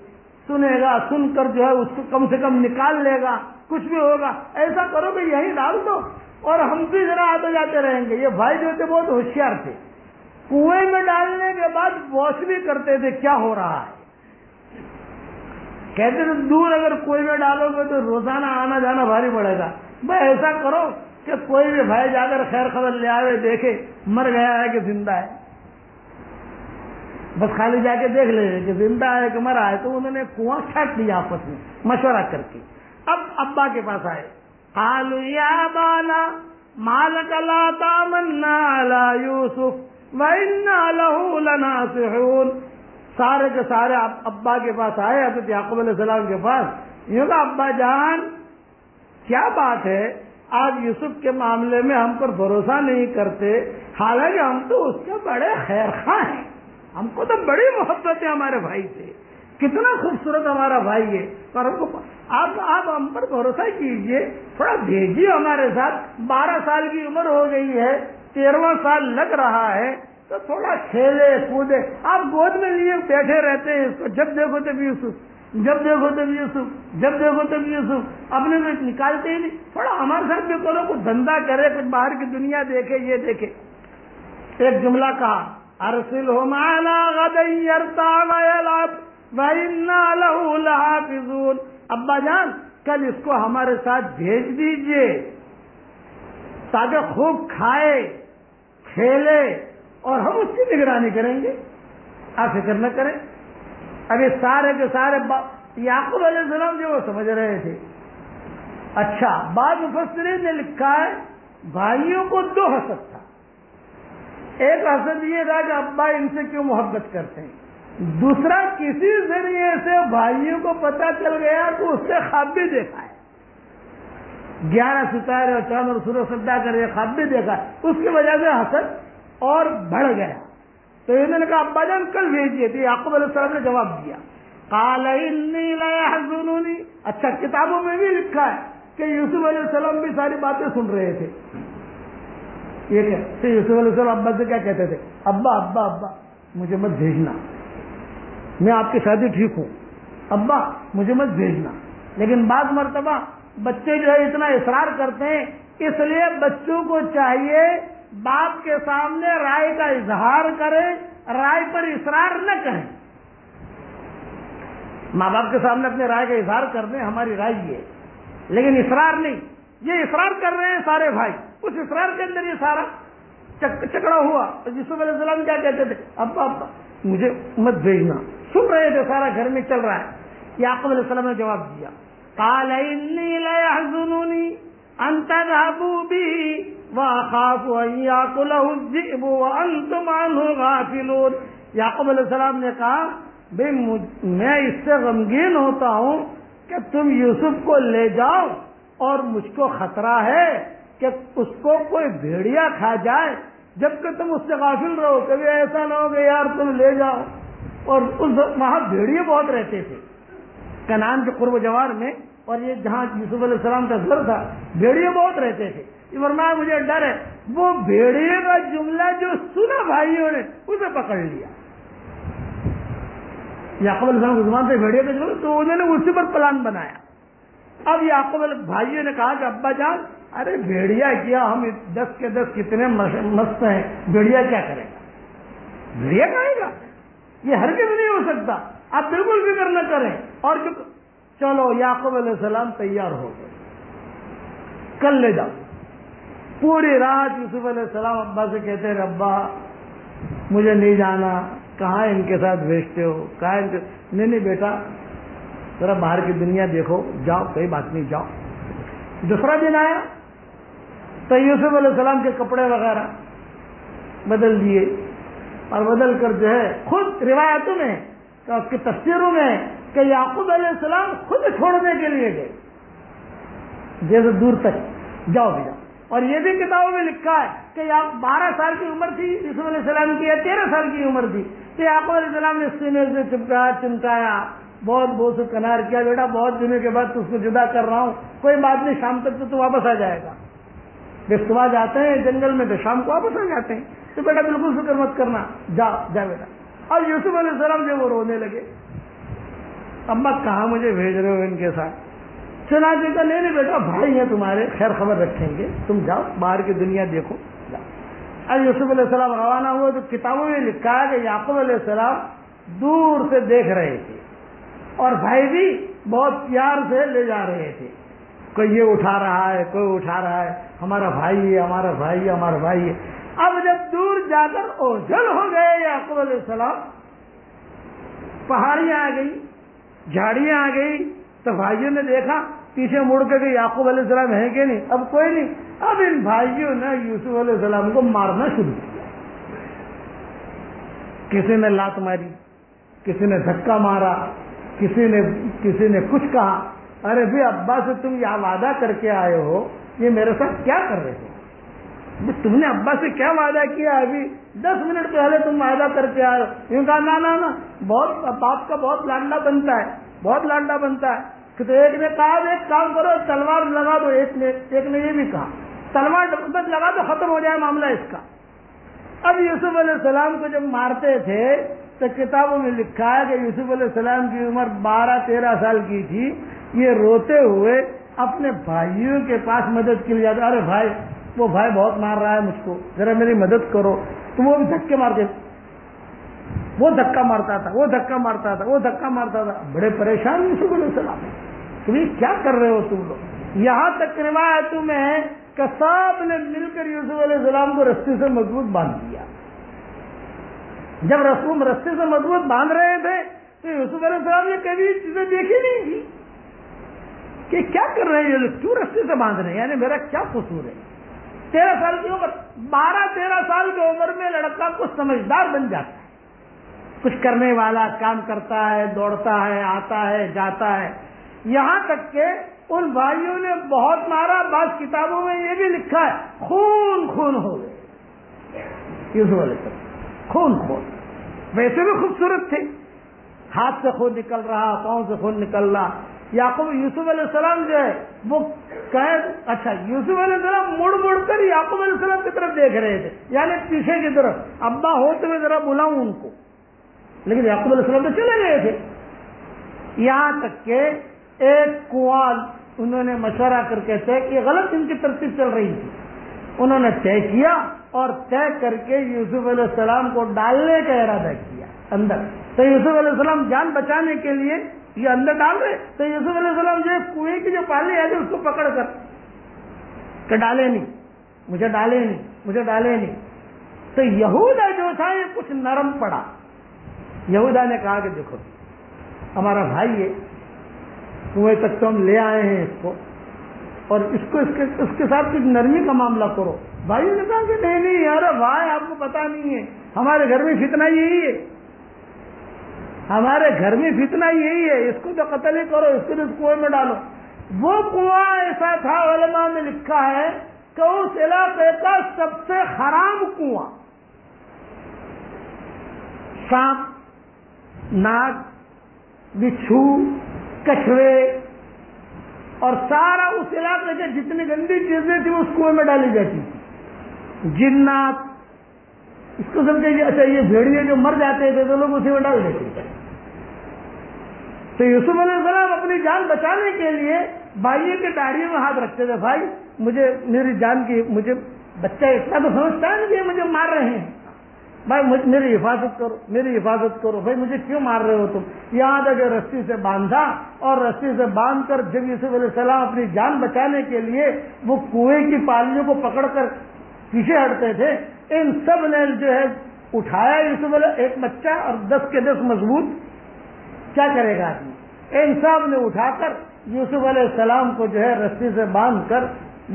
سنے گا، سن کر جو ہے، اس کو کم سے کم نکال لے گا۔ کچھ بھی ہوگا۔ ایسا کرو کہ یہی ڈال دو۔ اور ہم بھی ذرا آتے جاتے رہیں گے۔ یہ بھائی جو تھے، بہت ہوشیار تھے۔ کنویں میں ڈالنے کے بعد واش بھی کرتے تھے، کیا ہو رہا ہے؟ کہتے تھے دور اگر کوئی میں ڈالو گے تو روزانہ آنا جانا بھاری پڑے گا۔ بھائی ایسا کرو کہ کوئی بھی بھائی جا کر خیر خبر لے آئے، دیکھے، مر گیا ہے کہ زندہ ہے۔ بس خالی جا کے دیکھ لے کہ زندہ ہے کہ مرا ہے، تو انہوں نے کنواں چھٹ لیا آپس میں، مشورہ کر کے۔ اب ابا کے پاس آئے۔ آلو یا بالا مال کلا تامنا یوسف؟ لہو لنا سارے کے سارے ابا کے پاس آئے، حضرت یعقوب علیہ السلام کے پاس۔ یوں کہ ابا جان، کیا بات ہے؟ آج یوسف کے معاملے میں ہم پر بھروسہ نہیں کرتے، حالانکہ ہم تو اس کے بڑے خیر خواہ ہیں۔ ہم کو تو بڑی محبت ہے ہمارے بھائی سے۔ کتنا خوبصورت ہمارا بھائی ہے۔ پر ہم کو آپ آپ ہم پر بھروسہ کیجیے، تھوڑا بھیجیے ہمارے ساتھ۔ بارہ سال کی عمر ہو گئی ہے۔ تیرواں سال لگ رہا ہے تو تھوڑا کھیلے، کودے۔ آپ گود میں لیے بیٹھے رہتے ہیں، اس کو جب دیکھو تب یوسف، جب دیکھو تب یوسف، جب دیکھو تب یوسف۔ اپنے میں نکالتے ہی نہیں۔ تھوڑا ہمارے ساتھ بھی کرو کچھ دھندا کرے کچھ باہر کی دنیا دیکھے، یہ دیکھے۔ ایک جملہ کہا، ارسل ہو ابا جان، کل اس کو ہمارے ساتھ بھیج دیجیے، تاکہ خوب کھائے۔ کھیلے اور ہم اس کی نگرانی کریں گے۔ آپ فکر نہ کریں۔ ابھی سارے کے سارے یعقوب علیہ السلام جو وہ سمجھ رہے تھے۔ اچھا بعض مفسرین نے لکھا ہے، بھائیوں کو دو حسد تھا۔ ایک حسد یہ تھا کہ ابا ان سے کیوں محبت کرتے ہیں؟ دوسرا، کسی ذریعے سے بھائیوں کو پتا چل گیا تو اس سے خواب بھی دیکھا ہے۔ گیارہ ستارے اور چاند اور سورج سدا کر یہ خواب بھی دیکھا، اس کی وجہ سے حسد اور بڑھ گیا۔ تو انہوں نے کہا ابا جان کل بھیجیے تھے، یعقوب علیہ السلام نے جواب دیا۔ کالا اچھا کتابوں میں بھی لکھا ہے کہ یوسف علیہ السلام بھی ساری باتیں سن رہے تھے۔ یہ کہ یوسف علیہ السلام ابا سے کیا کہتے تھے؟ ابا ابا ابا، مجھے مت بھیجنا۔ میں آپ کی شادی ٹھیک ہوں۔ ابا، مجھے مت بھیجنا۔ لیکن بعض مرتبہ بچے جو ہے اتنا اصرار کرتے ہیں، اس لیے بچوں کو چاہیے باپ کے سامنے رائے کا اظہار کریں، رائے پر اصرار نہ کریں۔ ماں باپ کے سامنے اپنے رائے کا اظہار کر دیں، ہماری رائے یہ لیکن اصرار نہیں، یہ اصرار کر رہے ہیں سارے بھائی۔ اس اصرار کے اندر یہ سارا چکڑا ہوا۔ یوسف علیہ السلام کیا کہتے تھے؟ ابا ابا، مجھے مت بھیجنا۔ سن رہے تھے سارا گھر میں چل رہا ہے۔ یعقوب علیہ السلام نے جواب دیا۔ کال انت بھی یعقوب علیہ السلام نے کہا بھائی میں اس سے غمگین ہوتا ہوں کہ تم یوسف کو لے جاؤ اور مجھ کو خطرہ ہے کہ اس کو کوئی بھیڑیا کھا جائے جبکہ تم اس سے غافل رہو، کبھی ایسا نہ ہو کہ یار تم لے جاؤ۔ اور اس وہاں بھیڑیے بہت رہتے تھے۔ کنان کے قرب جوار میں، اور یہ جہاں یوسف علیہ السلام کا گھر تھا بھیڑیے بہت رہتے تھے۔ ورنہ مجھے ڈر ہے۔ وہ بھیڑیے کا جملہ جو سنا بھائیوں نے، اسے پکڑ لیا۔ یعقوب علیہ السلام زبان سے بھیڑیے کا جملہ تو انہوں نے اسی پر پلان بنایا۔ اب یعقوب بھائیوں نے کہا کہ، ابا جان، ارے بھیڑیا کیا، ہم دس کے دس کتنے مست ہیں بھیڑیا کیا کرے گا بھیڑیا کہے گا؟ یہ ہر کسی نہیں ہو سکتا۔ آپ بالکل فکر نہ کریں۔ اور چلو، یعقوب علیہ السلام تیار ہو گئے۔ کل لے جاؤ۔ پوری رات یوسف علیہ السلام ابا سے کہتے ہیں ابا مجھے نہیں جانا۔ کہاں ان کے ساتھ بھیجتے ہو؟ کہاں ان کے نہیں نہیں بیٹا، ذرا باہر کی دنیا دیکھو۔ جاؤ، کوئی بات نہیں، جاؤ۔ دوسرا دن آیا، تو یوسف علیہ السلام کے کپڑے وغیرہ بدل دیے۔ اور بدل کر جو ہے، خود روایتوں میں اس کی تصویروں میں کہ یعقوب علیہ السلام خود چھوڑنے کے لیے گئے۔ جیسے دور تک۔ جاؤ بھی جاؤ۔ اور یہ بھی کتابوں میں لکھا ہے کہ بارہ سال کی عمر تھی، یوسف علیہ السلام کی، یا تیرہ سال کی عمر تھی۔ کہ آپ علیہ السلام نے سینے سے چپکایا چمکایا بہت بہت سے کنار کیا، بیٹا، بہت دنوں کے بعد اس کو جدا کر رہا ہوں۔ کوئی بات نہیں، شام تک تو تو واپس آ جائے گا۔ جب صبح جاتے ہیں جنگل میں تو شام کو واپس آ جاتے ہیں۔ تو بیٹا، بالکل فکر مت کرنا۔ جا جا بیٹا۔ اور یوسف علیہ السلام جو وہ رونے لگے۔ ابا کہاں مجھے بھیج رہے ہو ان کے ساتھ؟ سنا جی کا نہیں نہیں بیٹا، بھائی ہیں تمہارے، خیر خبر رکھیں گے۔ تم جاؤ، باہر کی دنیا دیکھو۔ اب یوسف علیہ السلام روانہ ہوئے تو کتابوں میں لکھا ہے کہ یعقوب علیہ السلام دور سے دیکھ رہے تھے۔ اور بھائی بھی بہت پیار سے لے جا رہے تھے۔ کوئی یہ اٹھا رہا ہے، کوئی اٹھا رہا ہے، ہمارا بھائی ہے، ہمارا بھائی ہے، ہمارا بھائی ہے۔ اب جب دور جا کر اوجل ہو گئے یعقوب علیہ السلام، پہاڑیاں آ گئی جھاڑیاں آ گئی تو بھائیوں نے دیکھا، پیچھے مڑ کے یعقوب علیہ السلام ہے کہ نہیں؟ اب کوئی نہیں۔ اب ان بھائیوں نے یوسف علیہ السلام کو مارنا شروع کیا۔ کسی نے لات ماری، کسی نے دھکا مارا، کسی نے کسی نے کچھ کہا۔ ارے بھی ابا سے تم یہ وعدہ کر کے آئے ہو، یہ میرے ساتھ کیا کر رہے ہو؟ تم نے ابا سے کیا وعدہ کیا ابھی؟ دس منٹ پہلے تم وعدہ کر کے آئے ہو۔ کہا نا بہت، باپ کا بہت لانڈا بنتا ہے، بہت لانڈا بنتا ہے۔ تو ایک نے کہا ایک کام کرو، تلوار لگا دو ایک نے ایک نے یہ بھی کہا۔ تلوار لگا دو، ختم ہو جائے معاملہ اس کا۔ اب یوسف علیہ السلام کو جب مارتے تھے، تو کتابوں میں لکھا ہے کہ یوسف علیہ السلام کی عمر بارہ، تیرہ سال کی تھی۔ یہ روتے ہوئے اپنے بھائیوں کے پاس مدد کے لیے جاتے۔ ارے بھائی وہ بھائی بہت مار رہا ہے مجھ کو، ذرا میری مدد کرو۔ تو وہ بھی دھکے مارتے وہ دھکا مارتا تھا، وہ دھکا مارتا تھا، وہ دھکا مارتا تھا۔ بڑے پریشان یوسف علیہ السلام تم کیا کر رہے ہو تم لوگ؟ یہاں تک روایت میں کہ سب نے مل کر یوسف علیہ السلام کو رستے سے مضبوط باندھ دیا۔ جب رسوم رستے سے مضبوط باندھ رہے تھے، تو یوسف علیہ السلام نے کبھی چیزیں دیکھی نہیں تھی کہ کیا کر رہے ہیں یہ لوگ؟ کیوں رستے سے باندھ رہے ہیں؟ یعنی میرا کیا قصور ہے؟ تیرہ سال کی عمر، بارہ تیرہ سال کی عمر میں لڑکا کچھ سمجھدار بن جاتا ہے۔ کچھ کرنے والا کام کرتا ہے، دوڑتا ہے، آتا ہے، جاتا ہے۔ یہاں تک کہ ان بھائیوں نے بہت مارا، بعض کتابوں میں یہ بھی لکھا ہے، خون خون ہو گئے۔ یوسف علیہ السلام، خون خون۔ ویسے بھی خوبصورت تھے۔ ہاتھ سے خون نکل رہا، پاؤں سے خون نکل رہا۔ یعقوب یوسف علیہ السلام جو ہے، وہ قید اچھا یوسف علیہ السلام مڑ مڑ کر یعقوب علیہ السلام کی طرف دیکھ رہے تھے یعنی پیچھے کی طرف۔ ابا ہوتے ہوئے ذرا بلاؤں ان کو۔ لیکن یعقوب علیہ السلام تو چلے گئے تھے۔ یہاں تک کہ ایک کنواں انہوں نے مشورہ کر کے طے کہ غلط ان کی ترتیب چل رہی تھی۔ انہوں نے طے کیا اور طے کر کے یوسف علیہ السلام کو ڈالنے کا ارادہ کیا اندر۔ تو یوسف علیہ السلام جان بچانے کے لیے یہ اندر ڈال رہے تو یوسف علیہ السلام جو کنویں کی جو پالے آئے تھے اس کو پکڑ کر کہ ڈالے نہیں، مجھے ڈالے نہیں، مجھے ڈالے نہیں۔ تو یہودا جو تھا، یہ کچھ نرم پڑا۔ یہودا نے کہا کہ دیکھو، ہمارا بھائی ہے، کنویں تک تو ہم لے آئے ہیں اس کو، اور اس کو اس کے اس کے ساتھ کچھ نرمی کا معاملہ کرو۔ بھائی نے کہا کہ نہیں نہیں، یار بھائی آپ کو پتا نہیں ہے، ہمارے گھر میں فتنا یہی ہے۔ ہمارے گھر میں فتنا یہی ہے، اس کو تو قتل ہی کرو، اس کو تو کنویں میں ڈالو۔ وہ کنواں ایسا تھا علماء نے لکھا ہے کہ اس علاقے کا سب سے خراب کنواں۔ سانپ ناگ، بچھو، کچھوے، اور سارا اس علاقے کے جتنی گندی چیزیں تھیں، اس کنویں میں ڈالی جاتی جنات اس کو سمجھے اچھا یہ بھیڑیے جو مر جاتے تھے تو لوگ اسی میں ڈال دیتے تھے تو یوسف علیہ السلام اپنی جان بچانے کے لیے بھائیوں کے داڑھی میں ہاتھ رکھتے تھے، بھائی مجھے میری جان کی مجھے بچہ اتنا تو سمجھتا ہے کہ مجھے مار رہے ہیں۔ بھائی میری حفاظت کرو، میری حفاظت کرو۔ بھائی مجھے کیوں مار رہے ہو تم؟ یہاں تک رسی سے باندھا اور رسی سے باندھ کر جب یوسف علیہ السلام اپنی جان بچانے کے لیے وہ کنویں کی پالیوں کو پکڑ کر پیچھے ہٹتے تھے، ان سب نے جو ہے اٹھایا یوسف علیہ ایک بچہ اور دس کے دس مضبوط۔ کیا کرے گا آدمی؟ ان سب نے اٹھا کر یوسف علیہ السلام کو جو ہے رسی سے باندھ کر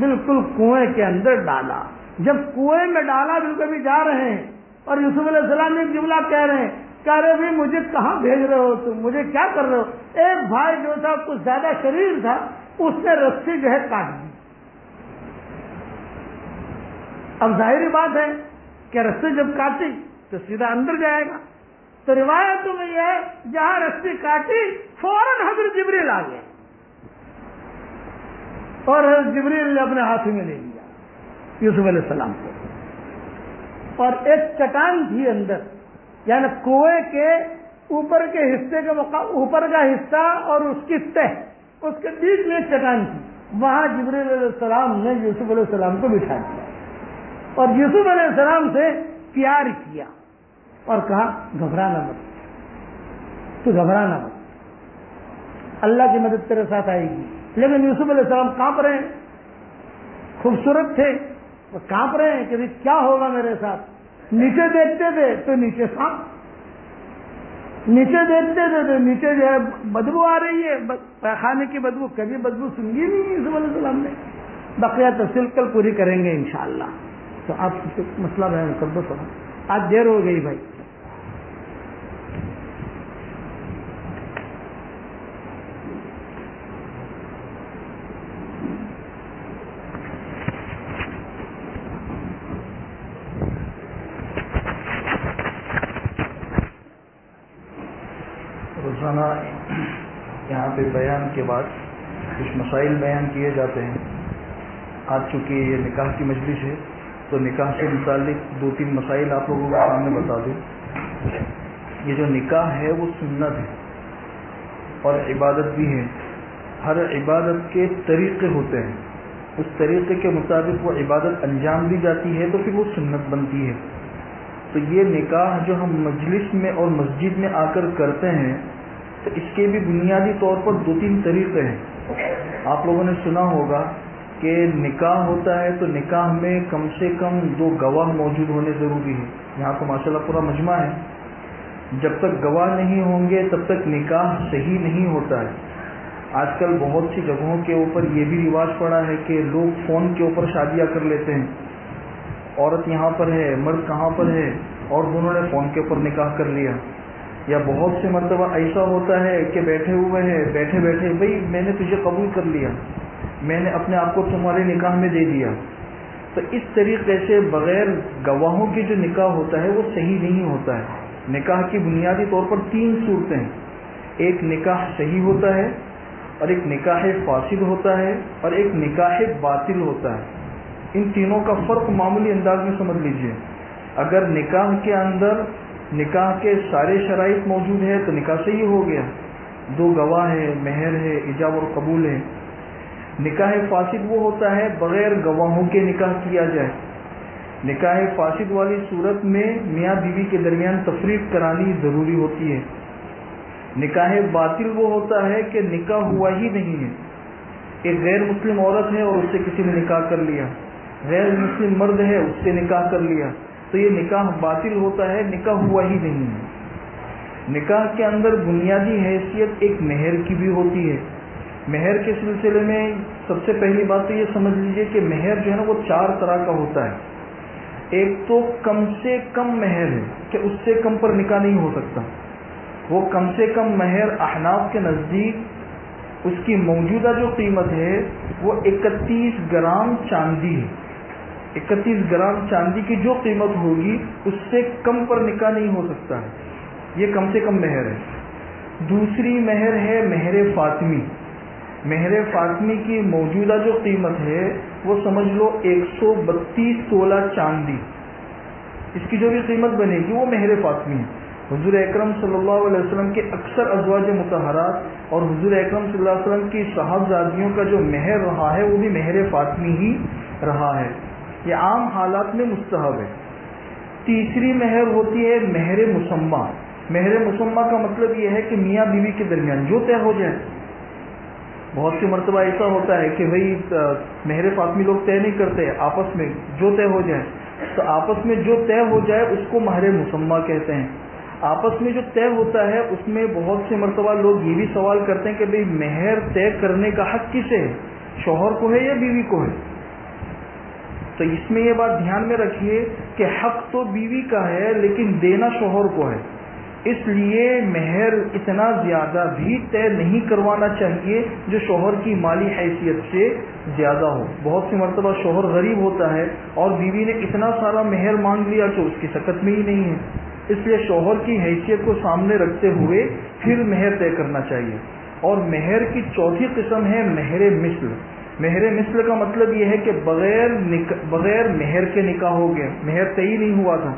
بالکل کنویں کے اندر ڈالا۔ جب کنویں میں ڈالا بالکل بھی جا رہے ہیں اور یوسف علیہ السلام ایک جملہ کہہ رہے ہیں، کہہ رہے بھائی، مجھے کہاں بھیج رہے ہو تم؟ مجھے کیا کر رہے ہو؟ ایک بھائی جو تھا، کچھ زیادہ شریر تھا، اس نے رسی جو ہے کاٹ دی۔ اب ظاہری بات ہے کہ رسی جب کاٹی تو سیدھا اندر جائے گا۔ تو روایتوں میں یہ ہے، جہاں رسی کاٹی، فوراً حضرت جبریل آ گئے۔ اور حضرت جبریل نے اپنے ہاتھ میں لے لیا، یوسف علیہ السلام کو۔ اور ایک چٹان تھی اندر یعنی کنویں کے اوپر کے حصے کے اوپر کا حصہ اور اس کی تہ۔ اس کے بیچ میں ایک چٹان تھی۔ وہاں جبریل علیہ السلام نے یوسف علیہ السلام کو بٹھا دیا۔ اور یوسف علیہ السلام سے پیار کیا اور کہا، گھبرانا مت۔ تو گھبرانا مت۔ اللہ کی مدد تیرے ساتھ آئے گی۔ لیکن یوسف علیہ السلام کانپ رہے ہیں۔ خوبصورت تھے۔ وہ کانپ رہے ہیں کہ کیا ہوگا میرے ساتھ۔ نیچے دیکھتے تھے تو نیچے سانپ۔ نیچے دیکھتے تھے تو نیچے جو ہے بدبو آ رہی ہے۔ پیخانے کی بدبو، کبھی بدبو سنگی نہیں یوسف علیہ السلام نے۔ بقیہ تفصیل کل پوری کریں گے انشاءاللہ۔ تو آپ مسئلہ بیان کر دو تھوڑا آج دیر ہو گئی بھائی۔ روزانہ یہاں پہ بیان کے بعد کچھ مسائل بیان کیے جاتے ہیں۔ آج چونکہ یہ نکاح کی مجلس ہے تو نکاح سے متعلق دو تین مسائل آپ لوگوں کے سامنے بتا دوں۔ یہ جو نکاح ہے وہ سنت ہے اور عبادت بھی ہے۔ ہر عبادت کے طریقے ہوتے ہیں۔ اس طریقے کے مطابق وہ عبادت انجام دی جاتی ہے تو پھر وہ سنت بنتی ہے۔ تو یہ نکاح جو ہم مجلس میں اور مسجد میں آ کر کرتے ہیں، تو اس کے بھی بنیادی طور پر دو تین طریقے ہیں۔ آپ لوگوں نے سنا ہوگا کہ نکاح ہوتا ہے تو نکاح میں کم سے کم دو گواہ موجود ہونے ضروری ہے یہاں تو ماشاء اللہ پورا مجمع ہے۔ جب تک گواہ نہیں ہوں گے، تب تک نکاح صحیح نہیں ہوتا ہے۔ آج کل بہت سی جگہوں کے اوپر یہ بھی رواج پڑا ہے کہ لوگ فون کے اوپر شادیاں کر لیتے ہیں۔ عورت یہاں پر ہے، مرد کہاں پر ہے؟ اور دونوں نے فون کے اوپر نکاح کر لیا۔ یا بہت سے مرتبہ ایسا ہوتا ہے کہ بیٹھے ہوئے ہیں، بیٹھے بیٹھے، بھائی میں نے تجھے قبول کر لیا، میں نے اپنے آپ کو تمہارے نکاح میں دے دیا۔ تو اس طریقے سے بغیر گواہوں کی جو نکاح ہوتا ہے وہ صحیح نہیں ہوتا ہے۔ نکاح کی بنیادی طور پر تین صورتیں ایک نکاح صحیح ہوتا ہے اور ایک نکاح فاسد ہوتا ہے اور ایک نکاح باطل ہوتا ہے۔ ان تینوں کا فرق معمولی انداز میں سمجھ لیجیے۔ اگر نکاح کے اندر نکاح کے سارے شرائط موجود ہے تو نکاح صحیح ہو گیا۔ دو گواہ ہے مہر ہے، ایجاب اور قبول ہے۔ نکاح فاسد وہ ہوتا ہے بغیر گواہوں کے نکاح کیا جائے۔ نکاح فاسد والی صورت میں میاں بیوی کے درمیان تفریق کرانی ضروری ہوتی ہے۔ نکاح باطل وہ ہوتا ہے کہ نکاح ہوا ہی نہیں ہے۔ ایک غیر مسلم عورت ہے اور اس سے کسی نے نکاح کر لیا۔ غیر مسلم مرد ہے، اس سے نکاح کر لیا۔ تو یہ نکاح باطل ہوتا ہے، نکاح ہوا ہی نہیں ہے۔ نکاح کے اندر بنیادی حیثیت ایک مہر کی بھی ہوتی ہے۔ مہر کے سلسلے میں سب سے پہلی بات تو یہ سمجھ لیجیے کہ مہر جو ہے نا وہ چار طرح کا ہوتا ہے۔ ایک تو کم سے کم مہر ہے کہ اس سے کم پر نکاح نہیں ہو سکتا۔ وہ کم سے کم مہر احناف کے نزدیک اس کی موجودہ جو قیمت ہے، وہ اکتیس گرام چاندی ہے۔ اکتیس گرام چاندی کی جو قیمت ہوگی، اس سے کم پر نکاح نہیں ہو سکتا ہے۔ یہ کم سے کم مہر ہے۔ دوسری مہر ہے مہر فاطمی۔ مہر فاطمی کی موجودہ جو قیمت ہے، وہ سمجھ لو ایک سو بتیس تولہ چاندی۔ اس کی جو بھی قیمت بنے گی، وہ مہر فاطمی ہے۔ حضور اکرم صلی اللہ علیہ وسلم کے اکثر ازواج متحرات اور حضور اکرم صلی اللہ علیہ وسلم کی صاحبزادیوں کا جو مہر رہا ہے، وہ بھی مہر فاطمی ہی رہا ہے۔ یہ عام حالات میں مستحب ہے۔ تیسری مہر ہوتی ہے مہر مسمہ مہر مسمہ کا مطلب یہ ہے کہ میاں بیوی کے درمیان جو طے ہو جائے۔ بہت سی مرتبہ ایسا ہوتا ہے کہ بھائی مہر فاطمی لوگ طے نہیں کرتے، آپس میں جو طے ہو جائے۔ تو آپس میں جو طے ہو جائے، اس کو مہر مسمہ کہتے ہیں۔ آپس میں جو طے ہوتا ہے، اس میں بہت سے مرتبہ لوگ یہ بھی سوال کرتے ہیں کہ بھائی، مہر طے کرنے کا حق کسے ہے؟ شوہر کو ہے یا بیوی کو ہے؟ تو اس میں یہ بات دھیان میں رکھیے کہ حق تو بیوی کا ہے لیکن دینا شوہر کو ہے۔ اس لیے مہر اتنا زیادہ بھی طے نہیں کروانا چاہیے جو شوہر کی مالی حیثیت سے زیادہ ہو۔ بہت سی مرتبہ شوہر غریب ہوتا ہے اور بیوی نے اتنا سارا مہر مانگ لیا کہ اس کی سکت میں ہی نہیں ہے۔ اس لیے شوہر کی حیثیت کو سامنے رکھتے ہوئے پھر مہر طے کرنا چاہیے۔ اور مہر کی چوتھی قسم ہے مہر مثل۔ مہر مثل کا مطلب یہ ہے کہ بغیر بغیر مہر کے نکاح ہو گیا مہر طے نہیں ہوا تھا۔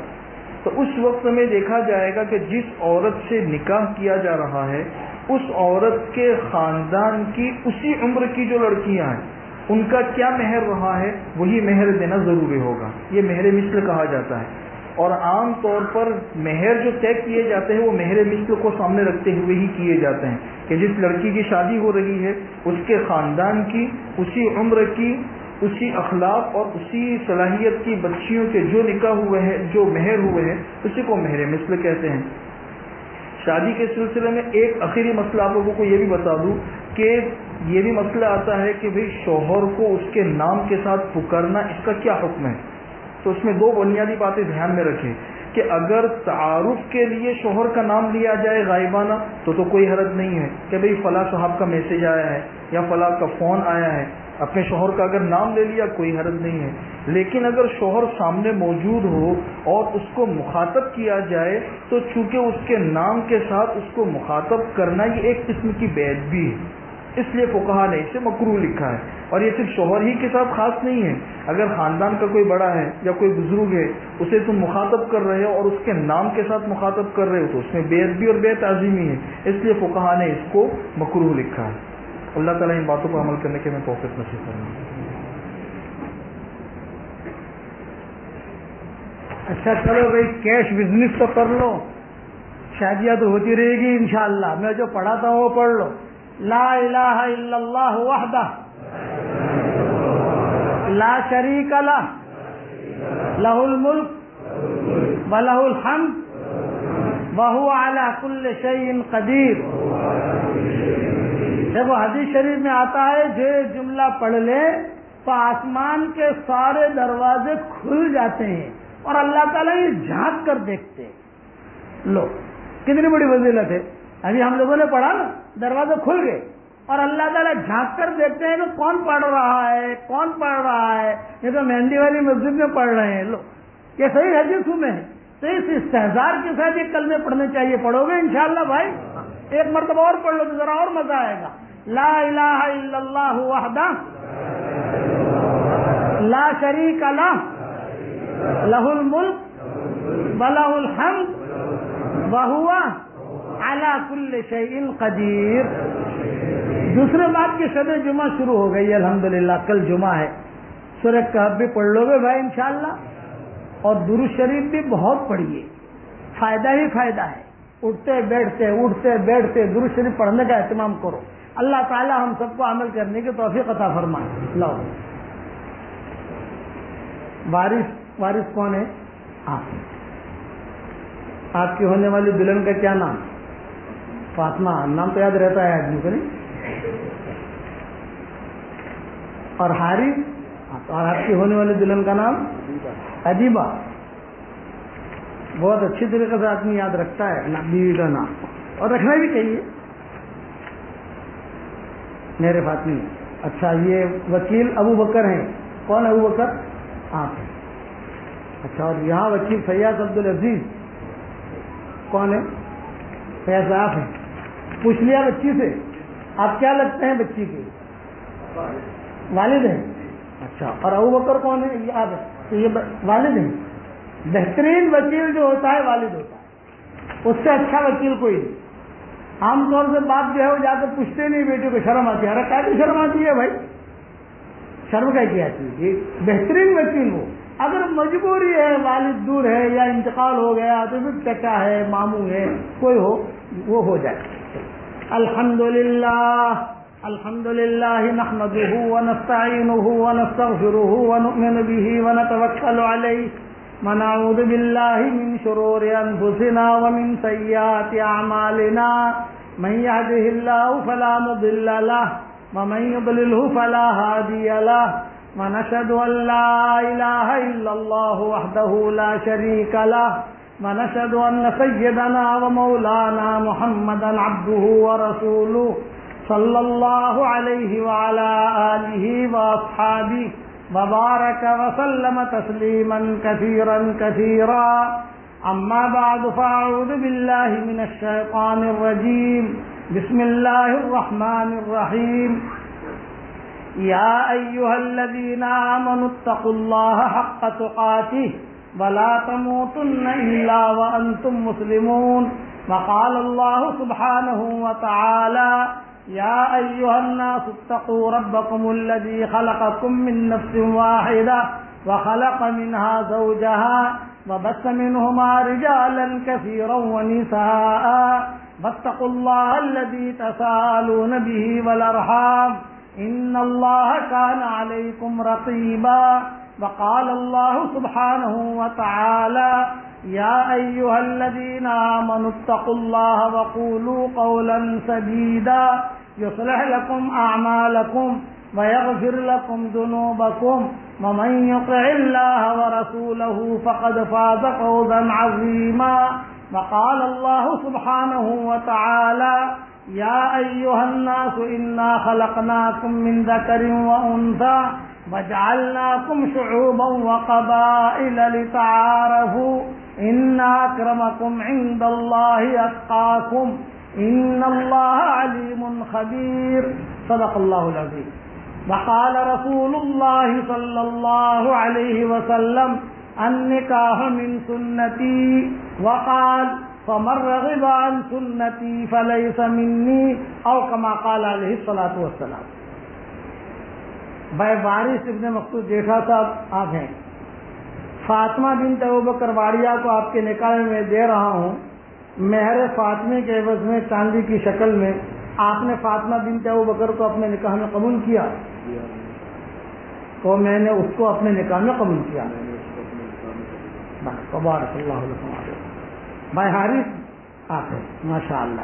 تو اس وقت میں دیکھا جائے گا کہ جس عورت سے نکاح کیا جا رہا ہے، اس عورت کے خاندان کی اسی عمر کی جو لڑکیاں ہیں، ان کا کیا مہر رہا ہے، وہی مہر دینا ضروری ہوگا۔ یہ مہر مثل کہا جاتا ہے۔ اور عام طور پر مہر جو طے کیے جاتے ہیں وہ مہر مثل کو سامنے رکھتے ہوئے ہی کیے جاتے ہیں کہ جس لڑکی کی شادی ہو رہی ہے، اس کے خاندان کی، اسی عمر کی، اسی اخلاق اور اسی صلاحیت کی بچیوں کے جو نکاح ہوئے ہیں، جو مہر ہوئے ہیں، اسی کو مہر مثل کہتے ہیں۔ شادی کے سلسلے میں ایک آخری مسئلہ آپ لوگوں کو یہ بھی بتا دوں کہ یہ بھی مسئلہ آتا ہے کہ بھئی شوہر کو اس کے نام کے ساتھ پکارنا اس کا کیا حکم ہے؟ تو اس میں دو بنیادی باتیں دھیان میں رکھیں کہ اگر تعارف کے لیے شوہر کا نام لیا جائے غائبانہ، تو تو کوئی حرج نہیں ہے کہ بھئی فلاں صاحب کا میسج آیا ہے یا فلاں کا فون آیا ہے۔ اپنے شوہر کا اگر نام لے لیا، کوئی حرج نہیں ہے۔ لیکن اگر شوہر سامنے موجود ہو اور اس کو مخاطب کیا جائے، تو چونکہ اس کے نام کے ساتھ اس کو مخاطب کرنا یہ ایک قسم کی بیت بھی ہے۔ اس لیے فکہ نے اسے مکرو لکھا ہے۔ اور یہ صرف شوہر ہی کے ساتھ خاص نہیں ہے۔ اگر خاندان کا کوئی بڑا ہے یا کوئی بزرگ ہے، اسے تم مخاطب کر رہے ہو اور اس کے نام کے ساتھ مخاطب کر رہے ہو، تو اس میں بے ادبی اور بے تعظیمی ہے۔ اس لیے فکہ نے اس کو مکرو لکھا ہے۔ اللہ تعالیٰ ان باتوں پر عمل کرنے کے میں توفیق نصیب کروں اچھا چلو بھائی کیش بزنس تو کر لو۔ شادیاں تو ہوتی رہے گی انشاءاللہ۔ میں جو پڑھاتا ہوں وہ پڑھ لو۔ لا الہ الا اللہ وحدہ لا شریک لہ لہ الملک ولہ الحمد وہو علی کل شیء قدیر دیکھو، حدیث شریف میں آتا ہے، جو جملہ پڑھ لے تو آسمان کے سارے دروازے کھل جاتے ہیں اور اللہ تعالیٰ یہ جھانک کر دیکھتے لو، کتنی بڑی وزیلت ہے؟ ابھی ہم لوگوں نے پڑھا نا۔ دروازے کھل گئے اور اللہ تعالیٰ جھانک کر دیکھتے ہیں کہ کون پڑھ رہا ہے، کون پڑھ رہا ہے؟ یہ تو مہندی والی مسجد میں پڑھ رہے ہیں لو یہ صحیح حدیث میں ہے۔ تو اس استحزار کے ساتھ یہ کل میں پڑھنے چاہیے۔ پڑھو گے انشاءاللہ بھائی؟ ایک مرتبہ اور پڑھ لو تو ذرا اور مزہ آئے گا۔ لا الہ الا اللہ وحدہ۔ لا شریک لہ لہ الملک۔ ولہ الحمد۔ وہوا علی کل شیء قدیر دوسرے بات کی شب جمعہ شروع ہو گئی، الحمدللہ، کل جمعہ ہے۔ سورہ کہب بھی پڑھ لو گے بھائی، انشاءاللہ۔ اور درو شریف بھی بہت پڑھیے۔ فائدہ ہی فائدہ ہے۔ اٹھتے، بیٹھتے اٹھتے، بیٹھتے درو شریف پڑھنے کا اہتمام کرو۔ اللہ تعالی ہم سب کو عمل کرنے کی توفیق عطا فرمائے۔ لو وارث وارث کون ہے؟ آپ۔ آپ کی ہونے والی دلہن کا کیا نام؟ ہے فاطمہ نام تو یاد رہتا ہے آدمی کو نہیں؟ اور حارث؟ اور آپ کی ہونے والی دلہن کا نام؟ ادیبہ بہت اچھی طریقے سے آدمی یاد رکھتا ہے بیوی کا نام۔ اور رکھنا بھی چاہیے۔ میرے فاطمی اچھا یہ وکیل ابو بکر ہیں۔ کون ابو بکر؟ آپ۔ اچھا اور یہاں وکیل فیاض عبد العزیز کون ہے؟ فیاض آپ ہیں۔ پوچھ لیا بچی سے؟ آپ کیا لگتے ہیں بچی کے؟ والد ہیں۔ اچھا اور ابو بکر کون ہے یہ آپ یہ والد ہیں۔ بہترین وکیل جو ہوتا ہے، والد ہوتا ہے۔ اس سے اچھا وکیل کوئی نہیں۔ عام طور سے بات جو ہے، وہ جا کر پوچھتے نہیں بیٹے کو شرم آتی ہے۔ ارے، کیا شرم آتی ہے بھائی؟ شرم کا کیا آتی ہے بہترین وکیل ہو اگر مجبوری ہے، والد دور ہے یا انتقال ہو گیا، تو پھر چچا ہے، ماموں ہے کوئی ہو، وہ ہو جائے۔ الحمد للہ الحمد للہ نحمده ونستعینه ونستغفره ونؤمن به ونتوکل علیہ ونعوذ بالله من شرور انفسنا ومن سيئات اعمالنا، من يهده الله فلا مضل له، ومن يضلله فلا هادي له، ونشهد ان لا اله الا الله وحده لا شريك له ونشهد أن سيدنا ومولانا محمدا عبده ورسوله صلى الله عليه وعلى آله وأصحابه وبارك وسلم تسليما كثيرا كثيرا. أما بعد فأعوذ بالله من الشيطان الرجيم. بسم الله الرحمن الرحيم. يا أيها الذين آمنوا اتقوا الله حق تقاته. ولا تموتن إلا وأنتم مسلمون. وقال الله سبحانه وتعالى يا أيها الناس اتقوا ربكم الذي خلقكم من نفس واحدة وخلق منها زوجها وبث منهما رجالا كثيرا ونساء. واتقوا الله الذي تسالون به والأرحام. إن الله كان عليكم رقيبا. وقال الله سبحانه وتعالى يا أيها الذين آمنوا اتقوا الله وقولوا قولا سديدا يصلح لكم أعمالكم ويغفر لكم ذنوبكم ومن يطع الله ورسوله فقد فاز فوزا عظيما وقال الله سبحانه وتعالى يا أيها الناس إنا خلقناكم من ذكر وأنثى وجعلناكم شعوبا وقبائل لتعارفوا إن أكرمكم عند الله أتقاكم إن الله عليم خبير. صدق الله العظيم. وقال رسول الله صلى الله عليه وسلم، النكاح من سنتي. وقال، فمن رغب عن سنتي فليس مني او كما قال عليه الصلاة والسلام. بھائی وارث ابن مقصود جیٹھا صاحب آپ ہیں۔ فاطمہ بن بکر واڑیا کو آپ کے نکاح میں دے رہا ہوں۔ مہر فاطمے کے عوض میں چاندی کی شکل میں آپ نے فاطمہ بن بکر کو اپنے نکاح میں قبول کیا؟ تو میں نے اس کو اپنے نکاح میں قبول کیا۔ اللہ بھائی حارث آپ ماشاء اللہ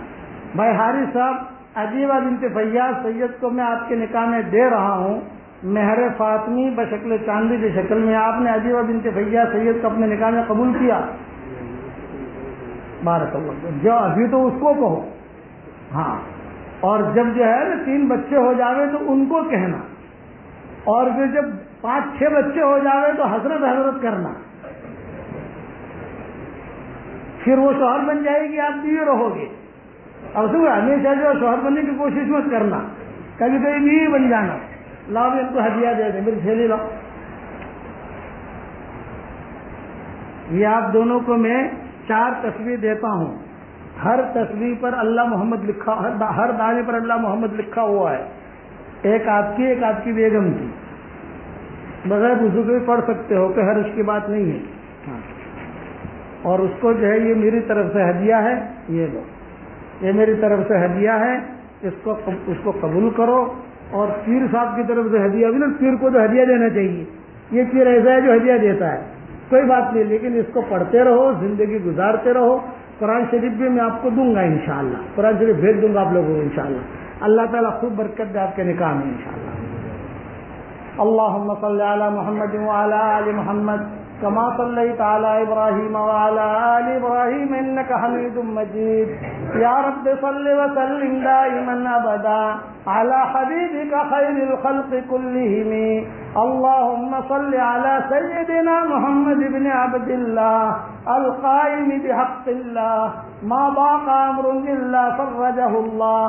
بھائی حارث صاحب، عجیبہ بنت فیاض سید کو میں آپ کے نکاح میں دے رہا ہوں۔ مہر فاطمی بشکل چاندی کی شکل میں آپ نے عجیبہ بنت فیاض سید کو اپنے نکاح میں قبول کیا؟ بارک اللہ جو ابھی تو اس کو کہو۔ ہاں۔ اور جب جو ہے نا تین بچے ہو جاوے تو ان کو کہنا۔ اور پھر جب پانچ چھ بچے ہو جاوے تو حضرت حضرت کرنا۔ پھر وہ شوہر بن جائے گی، آپ بیوی رہو گے۔ اب سو ہمیشہ جو شوہر بننے کی کوشش مت کرنا۔ کبھی کبھی بیوی بن جانا۔ لاؤ بھی ان کو ہدیہ دے دیں، میری تھیلی لاؤ۔ یہ آپ دونوں کو میں چار تصویر دیتا ہوں۔ ہر تصویر پر اللہ محمد لکھا، ہر دانے پر اللہ محمد لکھا ہوا ہے۔ ایک آپ کی، ایک آپ کی بیگم کی۔ بغیر وضو کے پڑھ سکتے ہو، کہ ہر اس کی بات نہیں ہے۔ اور اس کو جو ہے، یہ میری طرف سے ہدیہ ہے، یہ لو۔ یہ میری طرف سے ہدیہ ہے، اس کو اس کو قبول کرو۔ اور پیر صاحب کی طرف سے ہدیہ بھی نا پیر کو تو ہدیہ دینا چاہیے۔ یہ پیر ایسا ہے جو ہدیہ دیتا ہے۔ کوئی بات نہیں، لیکن اس کو پڑھتے رہو، زندگی گزارتے رہو۔ قرآن شریف بھی میں آپ کو دوں گا انشاءاللہ۔ قرآن شریف بھیج دوں گا آپ لوگوں کو انشاءاللہ۔ اللہ تعالیٰ خوب برکت دے آپ کے نکاح میں انشاءاللہ۔ اللهم صل على محمد وعلى آل محمد۔ كما صليت على إبراهيم وعلى آل إبراهيم إنك حميد مجيد. يا رب صل وسلم دائما أبدا على حبيبك خير الخلق كلهم. اللهم صل على سيدنا محمد بن عبد الله القائم بحق الله. ما ضاق أمر إلا فرجه الله.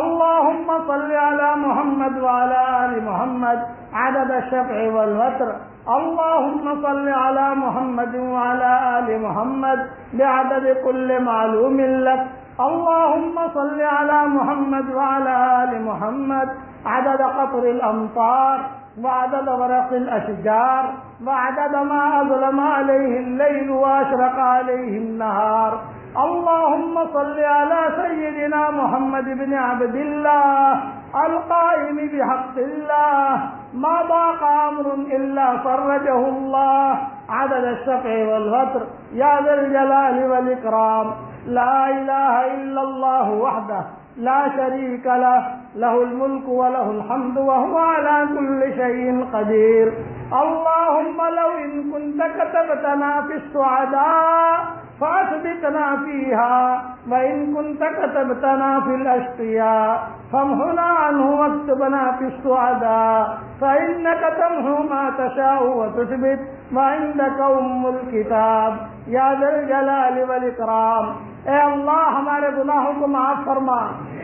اللهم صل على محمد وعلى آل محمد عدد الشفع والوتر. اللهم صل على محمد وعلى آل محمد بعدد كل معلوم لك. اللهم صل على محمد وعلى آل محمد. عدد قطر الأمطار وعدد ورق الأشجار وعدد ما أظلم عليه الليل وأشرق عليه النهار. اللهم صل على سيدنا محمد بن عبد الله القائم بحق الله. ما ضاق أمر إلا فرجه الله. عدد الشفع والغتر يا ذا الجلال والإكرام. لا إله إلا الله وحده لا شريك له. له الملك وله الحمد وهو على كل شيء قدير. اللهم لو إن كنت كتبتنا في السعداء فاثبتنا فيها وإن كنت كتبتنا في الأشقياء فامحنا عنه واكتبنا في السعداء فإنك تمحو ما تشاء وتثبت وعندك أم الكتاب. یا ذا الجلال والاکرام اے اللہ ہمارے گناہوں کو معاف فرما.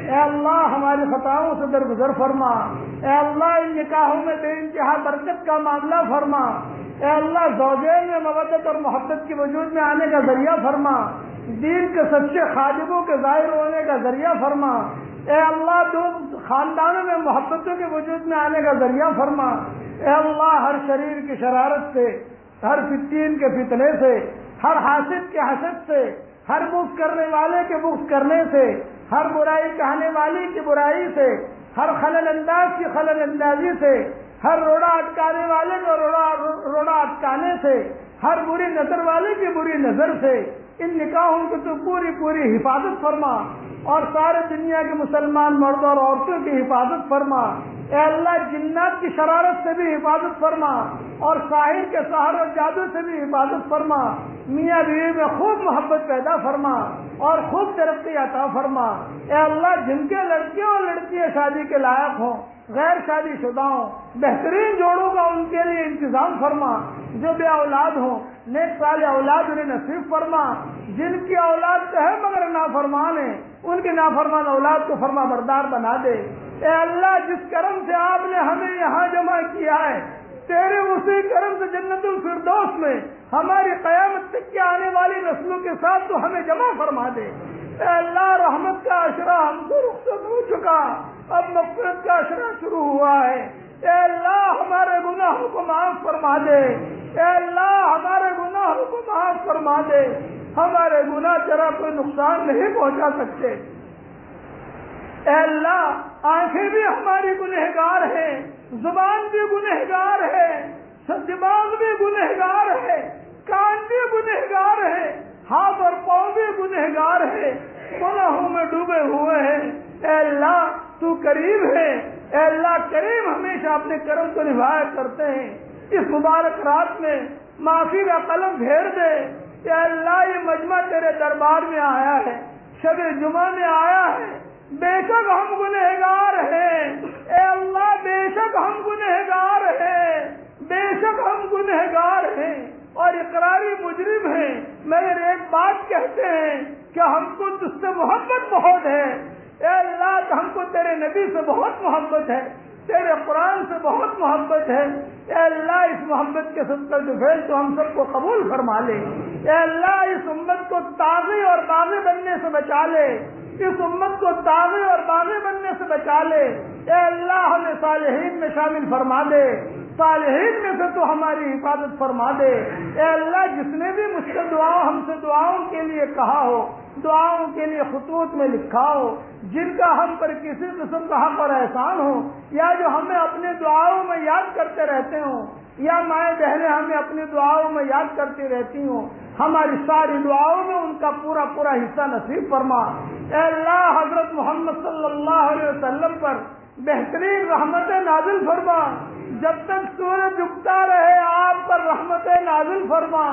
اے اللہ ہماری خطاؤں سے درگزر فرما. اے اللہ ان نکاحوں میں بے انتہا برکت کا معاملہ فرما. اے اللہ، زوجین میں مودت اور محبت کے وجود میں آنے کا ذریعہ فرما، دین کے سچے خادموں کے ظاہر ہونے کا ذریعہ فرما۔ اے اللہ، دو خاندانوں میں محبتوں کے وجود میں آنے کا ذریعہ فرما۔ اے اللہ، ہر شریر کی شرارت سے، ہر فتین کے فتنے سے، ہر حاسد کے حسد سے، ہر بخ کرنے والے کے بخ کرنے سے، ہر برائی کہنے والی کی برائی سے، ہر خلل انداز کی خلل اندازی سے ہر روڑا اٹکانے والے کو روڑا روڑا اٹکانے سے، ہر بری نظر والے کی بری نظر سے۔ ان نکاحوں کی تو پوری پوری حفاظت فرما اور سارے دنیا کے مسلمان مرد اور عورتوں کی حفاظت فرما۔ اے اللہ، جنات کی شرارت سے بھی حفاظت فرما اور ساحل کے سہار اور جادو سے بھی حفاظت فرما۔ میاں بیوی میں خوب محبت پیدا فرما اور خوب ترقی عطا فرما۔ اے اللہ، جن کے لڑکیوں اور لڑکیاں شادی کے لائق ہوں غیر شادی شدہوں بہترین جوڑوں کا ان کے لیے انتظام فرما، جو بے اولاد ہوں، نیک سال اولاد انہیں نصیب فرما، جن کی اولاد تو ہے مگر نافرمان ہے ان کی نافرمان اولاد کو فرما بردار بنا دے۔ اے اللہ، جس کرم سے آپ نے ہمیں یہاں جمع کیا ہے، تیرے اسی کرم سے جنت الفردوس میں ہماری قیامت تک کے آنے والی نسلوں کے ساتھ تو ہمیں جمع فرما دے۔ اے اللہ، رحمت کا اشرا ہم سے رخصت ہو چکا۔ اب مفرت کا اشرا شروع ہوا ہے۔ اے اللہ، ہمارے گناہوں کو معاف فرما دے۔ اے اللہ، ہمارے گناہوں کو معاف فرما دے۔ ہمارے گناہ تیرا کوئی نقصان نہیں پہنچا سکتے۔ اے اللہ، آنکھیں بھی ہماری گنہگار ہیں، زبان بھی گنہگار ہے، دماغ بھی گنہگار ہے، کان بھی گنہگار ہے، ہاتھ اور پاؤں بھی گنہگار ہے گناہوں میں ڈوبے ہوئے ہیں۔ اے اللہ، تو قریب ہے۔ اے اللہ کریم ہمیشہ اپنے کرم کو نبھایا کرتے ہیں۔ اس مبارک رات میں معافی کا قلم پھیر دے۔ کہ اللہ، یہ مجمع تیرے دربار میں آیا ہے۔ شب جمعہ میں آیا ہے۔ بے شک ہم گنہگار ہیں۔ اے اللہ، بے شک ہم گنہگار ہیں۔ بے شک ہم گنہگار ہیں۔ اور اقراری مجرم ہیں۔ مگر ایک بات کہتے ہیں کہ ہم کو تج سے محبت بہت ہے۔ اے اللہ ہم کو تیرے نبی سے بہت محبت ہے، تیرے قرآن سے بہت محبت ہے۔ اے اللہ، اس محبت کے سب کا جو فیل تو ہم سب کو قبول فرما لے۔ اے اللہ، اس امت کو تازی اور باغی بننے سے بچا لے۔ اس امت کو تازے اور باغی بننے سے بچا لے۔ اے اللہ، ہمیں صالحین میں شامل فرما دے۔ صالحین میں سے تو ہماری حفاظت فرما دے۔ اے اللہ، جس نے بھی مجھ سے دعاؤں ہم سے دعاؤں کے لیے کہا ہو دعاؤں کے لیے خطوط میں لکھا ہو، جن کا ہم پر کسی قسم کا حق اور احسان ہو، یا جو ہمیں اپنے دعاؤں میں یاد کرتے رہتے ہوں، یا مائیں بہنیں ہمیں اپنی دعاؤں میں یاد کرتی رہتی ہوں، ہماری ساری دعاؤں میں ان کا پورا پورا حصہ نصیب فرما۔ اے اللہ، حضرت محمد صلی اللہ علیہ وسلم پر بہترین رحمت نازل فرما۔ جب تک سورج اگتا رہے، آپ پر رحمت نازل فرما۔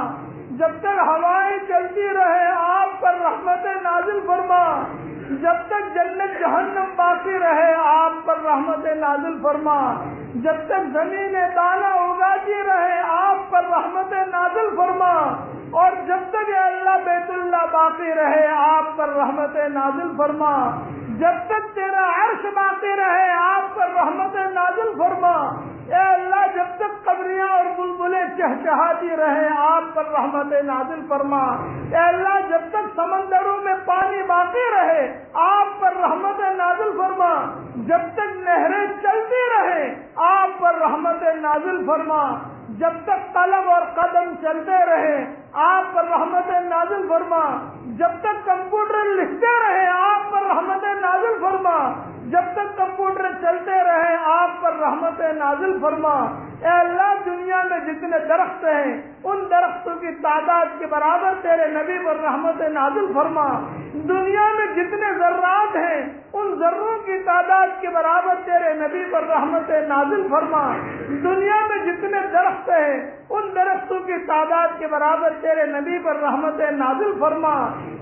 جب تک ہوائیں چلتی رہے، آپ پر رحمت نازل فرما۔ جب تک جنت جہنم باقی رہے، آپ پر رحمت نازل فرما۔ جب تک زمین دانا اگاتی رہے، آپ پر رحمت نازل فرما۔ اور جب تک اللہ بیت اللہ باقی رہے، آپ پر رحمت نازل فرما۔ جب تک تیرا عرش باقی رہے، آپ پر رحمت نازل فرما۔ اے اللہ، جب تک قبریاں اور بلبلے چہچہاتی رہے آپ پر رحمت نازل فرما۔ اے اللہ، جب تک سمندروں میں پانی باقی رہے، آپ پر رحمت نازل فرما۔ جب تک نہریں چلتی رہے آپ پر رحمت نازل فرما۔ جب تک قلم اور قدم چلتے رہے، آپ پر رحمت نازل فرما۔ جب تک کمپیوٹر لکھتے رہے، آپ پر رحمت نازل فرما۔ جب تک کمپیوٹر چلتے رہے، آپ پر رحمت نازل فرما۔ اے اللہ، دنیا میں جتنے درخت ہیں، ان درختوں کی تعداد کے برابر تیرے نبی پر رحمت نازل فرما۔ دنیا میں جتنے ذرات ہیں، ان ذروں کی تعداد تعداد کے برابر تیرے نبی پر رحمت نازل فرما۔ دنیا میں جتنے درخت ہیں، ان درختوں کی تعداد کے برابر تیرے نبی پر رحمت نازل فرما۔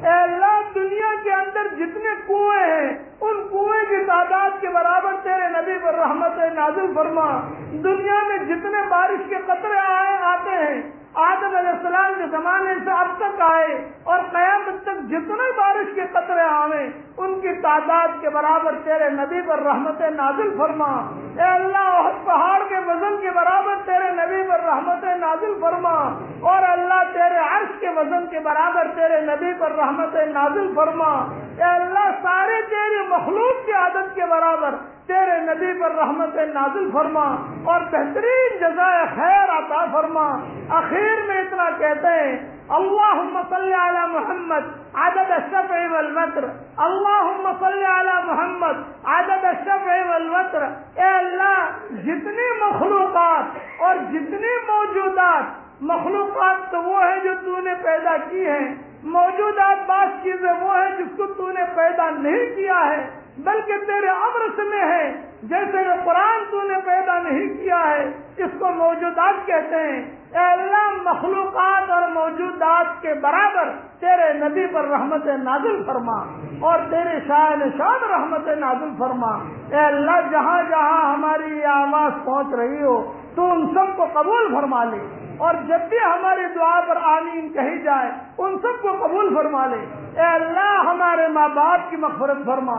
اے اللہ، دنیا کے اندر جتنے کنویں ہیں، ان کنویں کی تعداد کے برابر تیرے نبی پر رحمت نازل فرما۔ دنیا میں جتنے بارش کے قطرے آئے، آتے ہیں آدم علیہ السلام کے زمانے سے اب تک آئے اور قیامت تک جتنے بارش کے قطرے آئے ان کی تعداد کے برابر تیرے نبی پر رحمت نازل فرما۔ اے اللہ پہاڑ کے وزن کے برابر تیرے نبی پر رحمت نازل فرما۔ اور اللہ، تیرے عرش کے وزن کے برابر تیرے نبی پر رحمت نازل فرما۔ اے اللہ، سارے تیری مخلوق کی عادت کے برابر تیرے نبی پر رحمت نازل فرما اور بہترین جزائے خیر عطا فرما۔ اخیر میں اتنا کہتے ہیں اللہ صلی علی محمد عدد الشفع والوتر۔ اللہ صلی علی محمد عدد الشفع والوتر۔ اے اللہ، جتنی مخلوقات اور جتنی موجودات، مخلوقات تو وہ ہے جو تو نے پیدا کی ہے موجودات بعض چیزیں وہ ہیں جس کو تو نے پیدا نہیں کیا ہے۔ بلکہ تیرے امر سے میں ہے، جیسے وہ قرآن تو نے پیدا نہیں کیا ہے، اس کو موجودات کہتے ہیں۔ اے اللہ، مخلوقات اور موجودات کے برابر تیرے نبی پر رحمت نازل فرما اور تیرے شاہ شاد رحمت نازل فرما۔ اے اللہ، جہاں جہاں ہماری یہ آواز پہنچ رہی ہو، تو ان سب کو قبول فرما لے۔ اور جب بھی ہماری دعا پر آمین کہی جائے، ان سب کو قبول فرما لے۔ اے اللہ، ہمارے ماں باپ کی مغفرت فرما۔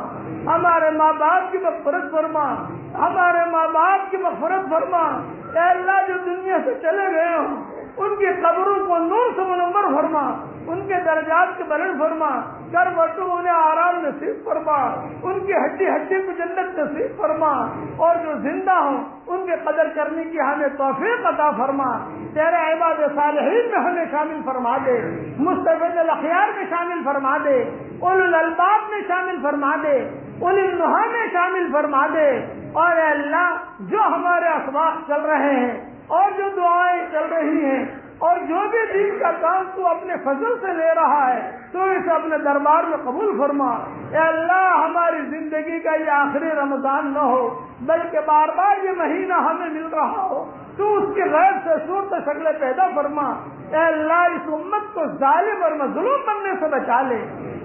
ہمارے ماں باپ کی مغفرت فرما۔ ہمارے ماں باپ کی مغفرت فرما۔ اے اللہ، جو دنیا سے چلے گئے ہوں ان کی قبروں کو نور سے منور فرما، ان کے درجات کے بلند فرما۔ کر بٹو انہیں آرام نصیب فرما، ان کی ہڈی ہڈی کو جنت نصیب فرما۔ اور جو زندہ ہوں، ان کے قدر کرنے کی ہمیں توفیق عطا فرما۔ تیرے عباد صالحین میں ہمیں شامل فرما دے مستفید الاخیار میں شامل فرما دے اول الباب میں شامل فرما دے اول النحا میں شامل فرما دے۔ اور اے اللہ، جو ہمارے اخبار چل رہے ہیں اور جو دعائیں چل رہی ہیں، اور جو بھی دین کا کام تو اپنے فضل سے لے رہا ہے، تو اسے اپنے دربار میں قبول فرما۔ اے اللہ، ہماری زندگی کا یہ آخری رمضان نہ ہو، بلکہ بار بار یہ مہینہ ہمیں مل رہا ہو۔ تو اس کی غیر سے صورت شکلیں پیدا فرما۔ اے اللہ، اس امت کو ظالم اور مظلوم بننے سے بچا لے۔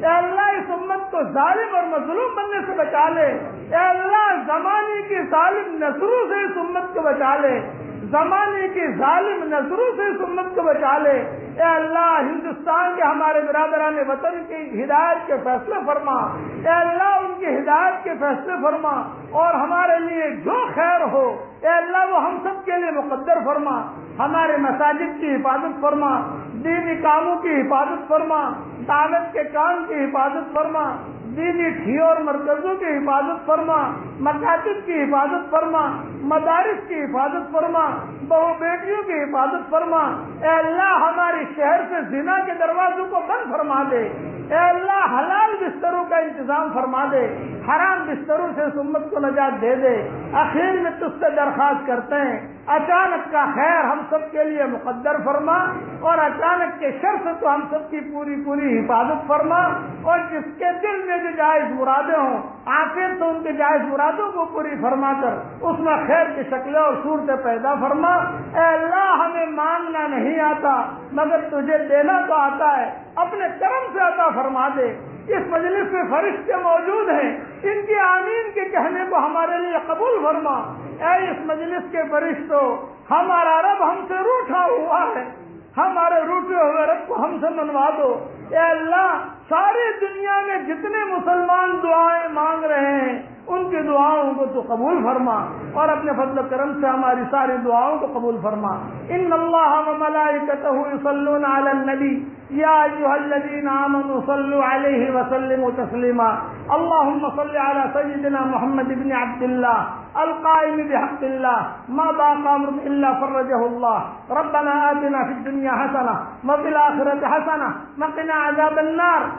اے اللہ، اس امت کو ظالم اور مظلوم بننے سے بچا لے۔ اے اللہ، زمانے کی ظالم نسروں سے اس امت کو بچا لے۔ زمانے کی ظالم نظروں سے اس امت کو بچا لے۔ اے اللہ، ہندوستان کے ہمارے برادران وطن کی ہدایت کے فیصلے فرما۔ اے اللہ، ان کی ہدایت کے فیصلے فرما۔ اور ہمارے لیے جو خیر ہو، اے اللہ، وہ ہم سب کے لیے مقدر فرما۔ ہمارے مساجد کی حفاظت فرما۔ دینی کاموں کی حفاظت فرما دعوت کے کام کی حفاظت فرما، دینی ٹھیوں اور مرکزوں کی حفاظت فرما مکاتب کی حفاظت فرما، مدارس کی حفاظت فرما، بہو بیٹیوں کی حفاظت فرما۔ اے اللہ ہمارے شہر سے زنا کے دروازوں کو بند فرما دے۔ اے اللہ، حلال بستروں کا انتظام فرما دے۔ حرام بستروں سے اس امت کو نجات دے دے۔ اخیر میں تج سے درخواست کرتے ہیں، اچانک کا خیر ہم سب کے لیے مقدر فرما اور اچانک کے شر سے تو ہم سب کی پوری پوری حفاظت فرما اور جس کے دل میں جو جائز مرادیں ہوں، آخر تو ان کے جائز مرادوں کو پوری فرما کر اس میں خیر کی شکلیں اور صورتیں پیدا فرما۔ اے اللہ، ہمیں مانگنا نہیں آتا، مگر تجھے دینا تو آتا ہے، اپنے کرم سے عطا فرما دے۔ اس مجلس میں فرشتے موجود ہیں، ان کی آمین کے کہنے کو ہمارے لیے قبول فرما۔ اے اس مجلس کے فرشتوں ہمارا رب ہم سے روٹھا ہوا ہے۔ ہمارے روٹے ہوئے رب کو ہم سے منوا دو۔ اے اللہ ساری دنیا میں جتنے مسلمان دعائیں مانگ رہے ہیں، ان کی دعاؤں کو تو قبول فرما اور اپنے فضل و کرم سے ہماری ساری دعاؤں کو قبول فرما۔ ان اللہ و ملائکتہ یصلون علی النبی۔ یا ایھا الذین آمنوا صلوا علیہ وسلموا تسلیما۔ اللهم صل على سيدنا محمد بن عبد الله القائم بحق الله ما ضاق امر الا فرجه الله ربنا آتنا في الدنيا حسنه وفي الاخره حسنه وقنا عذاب النار۔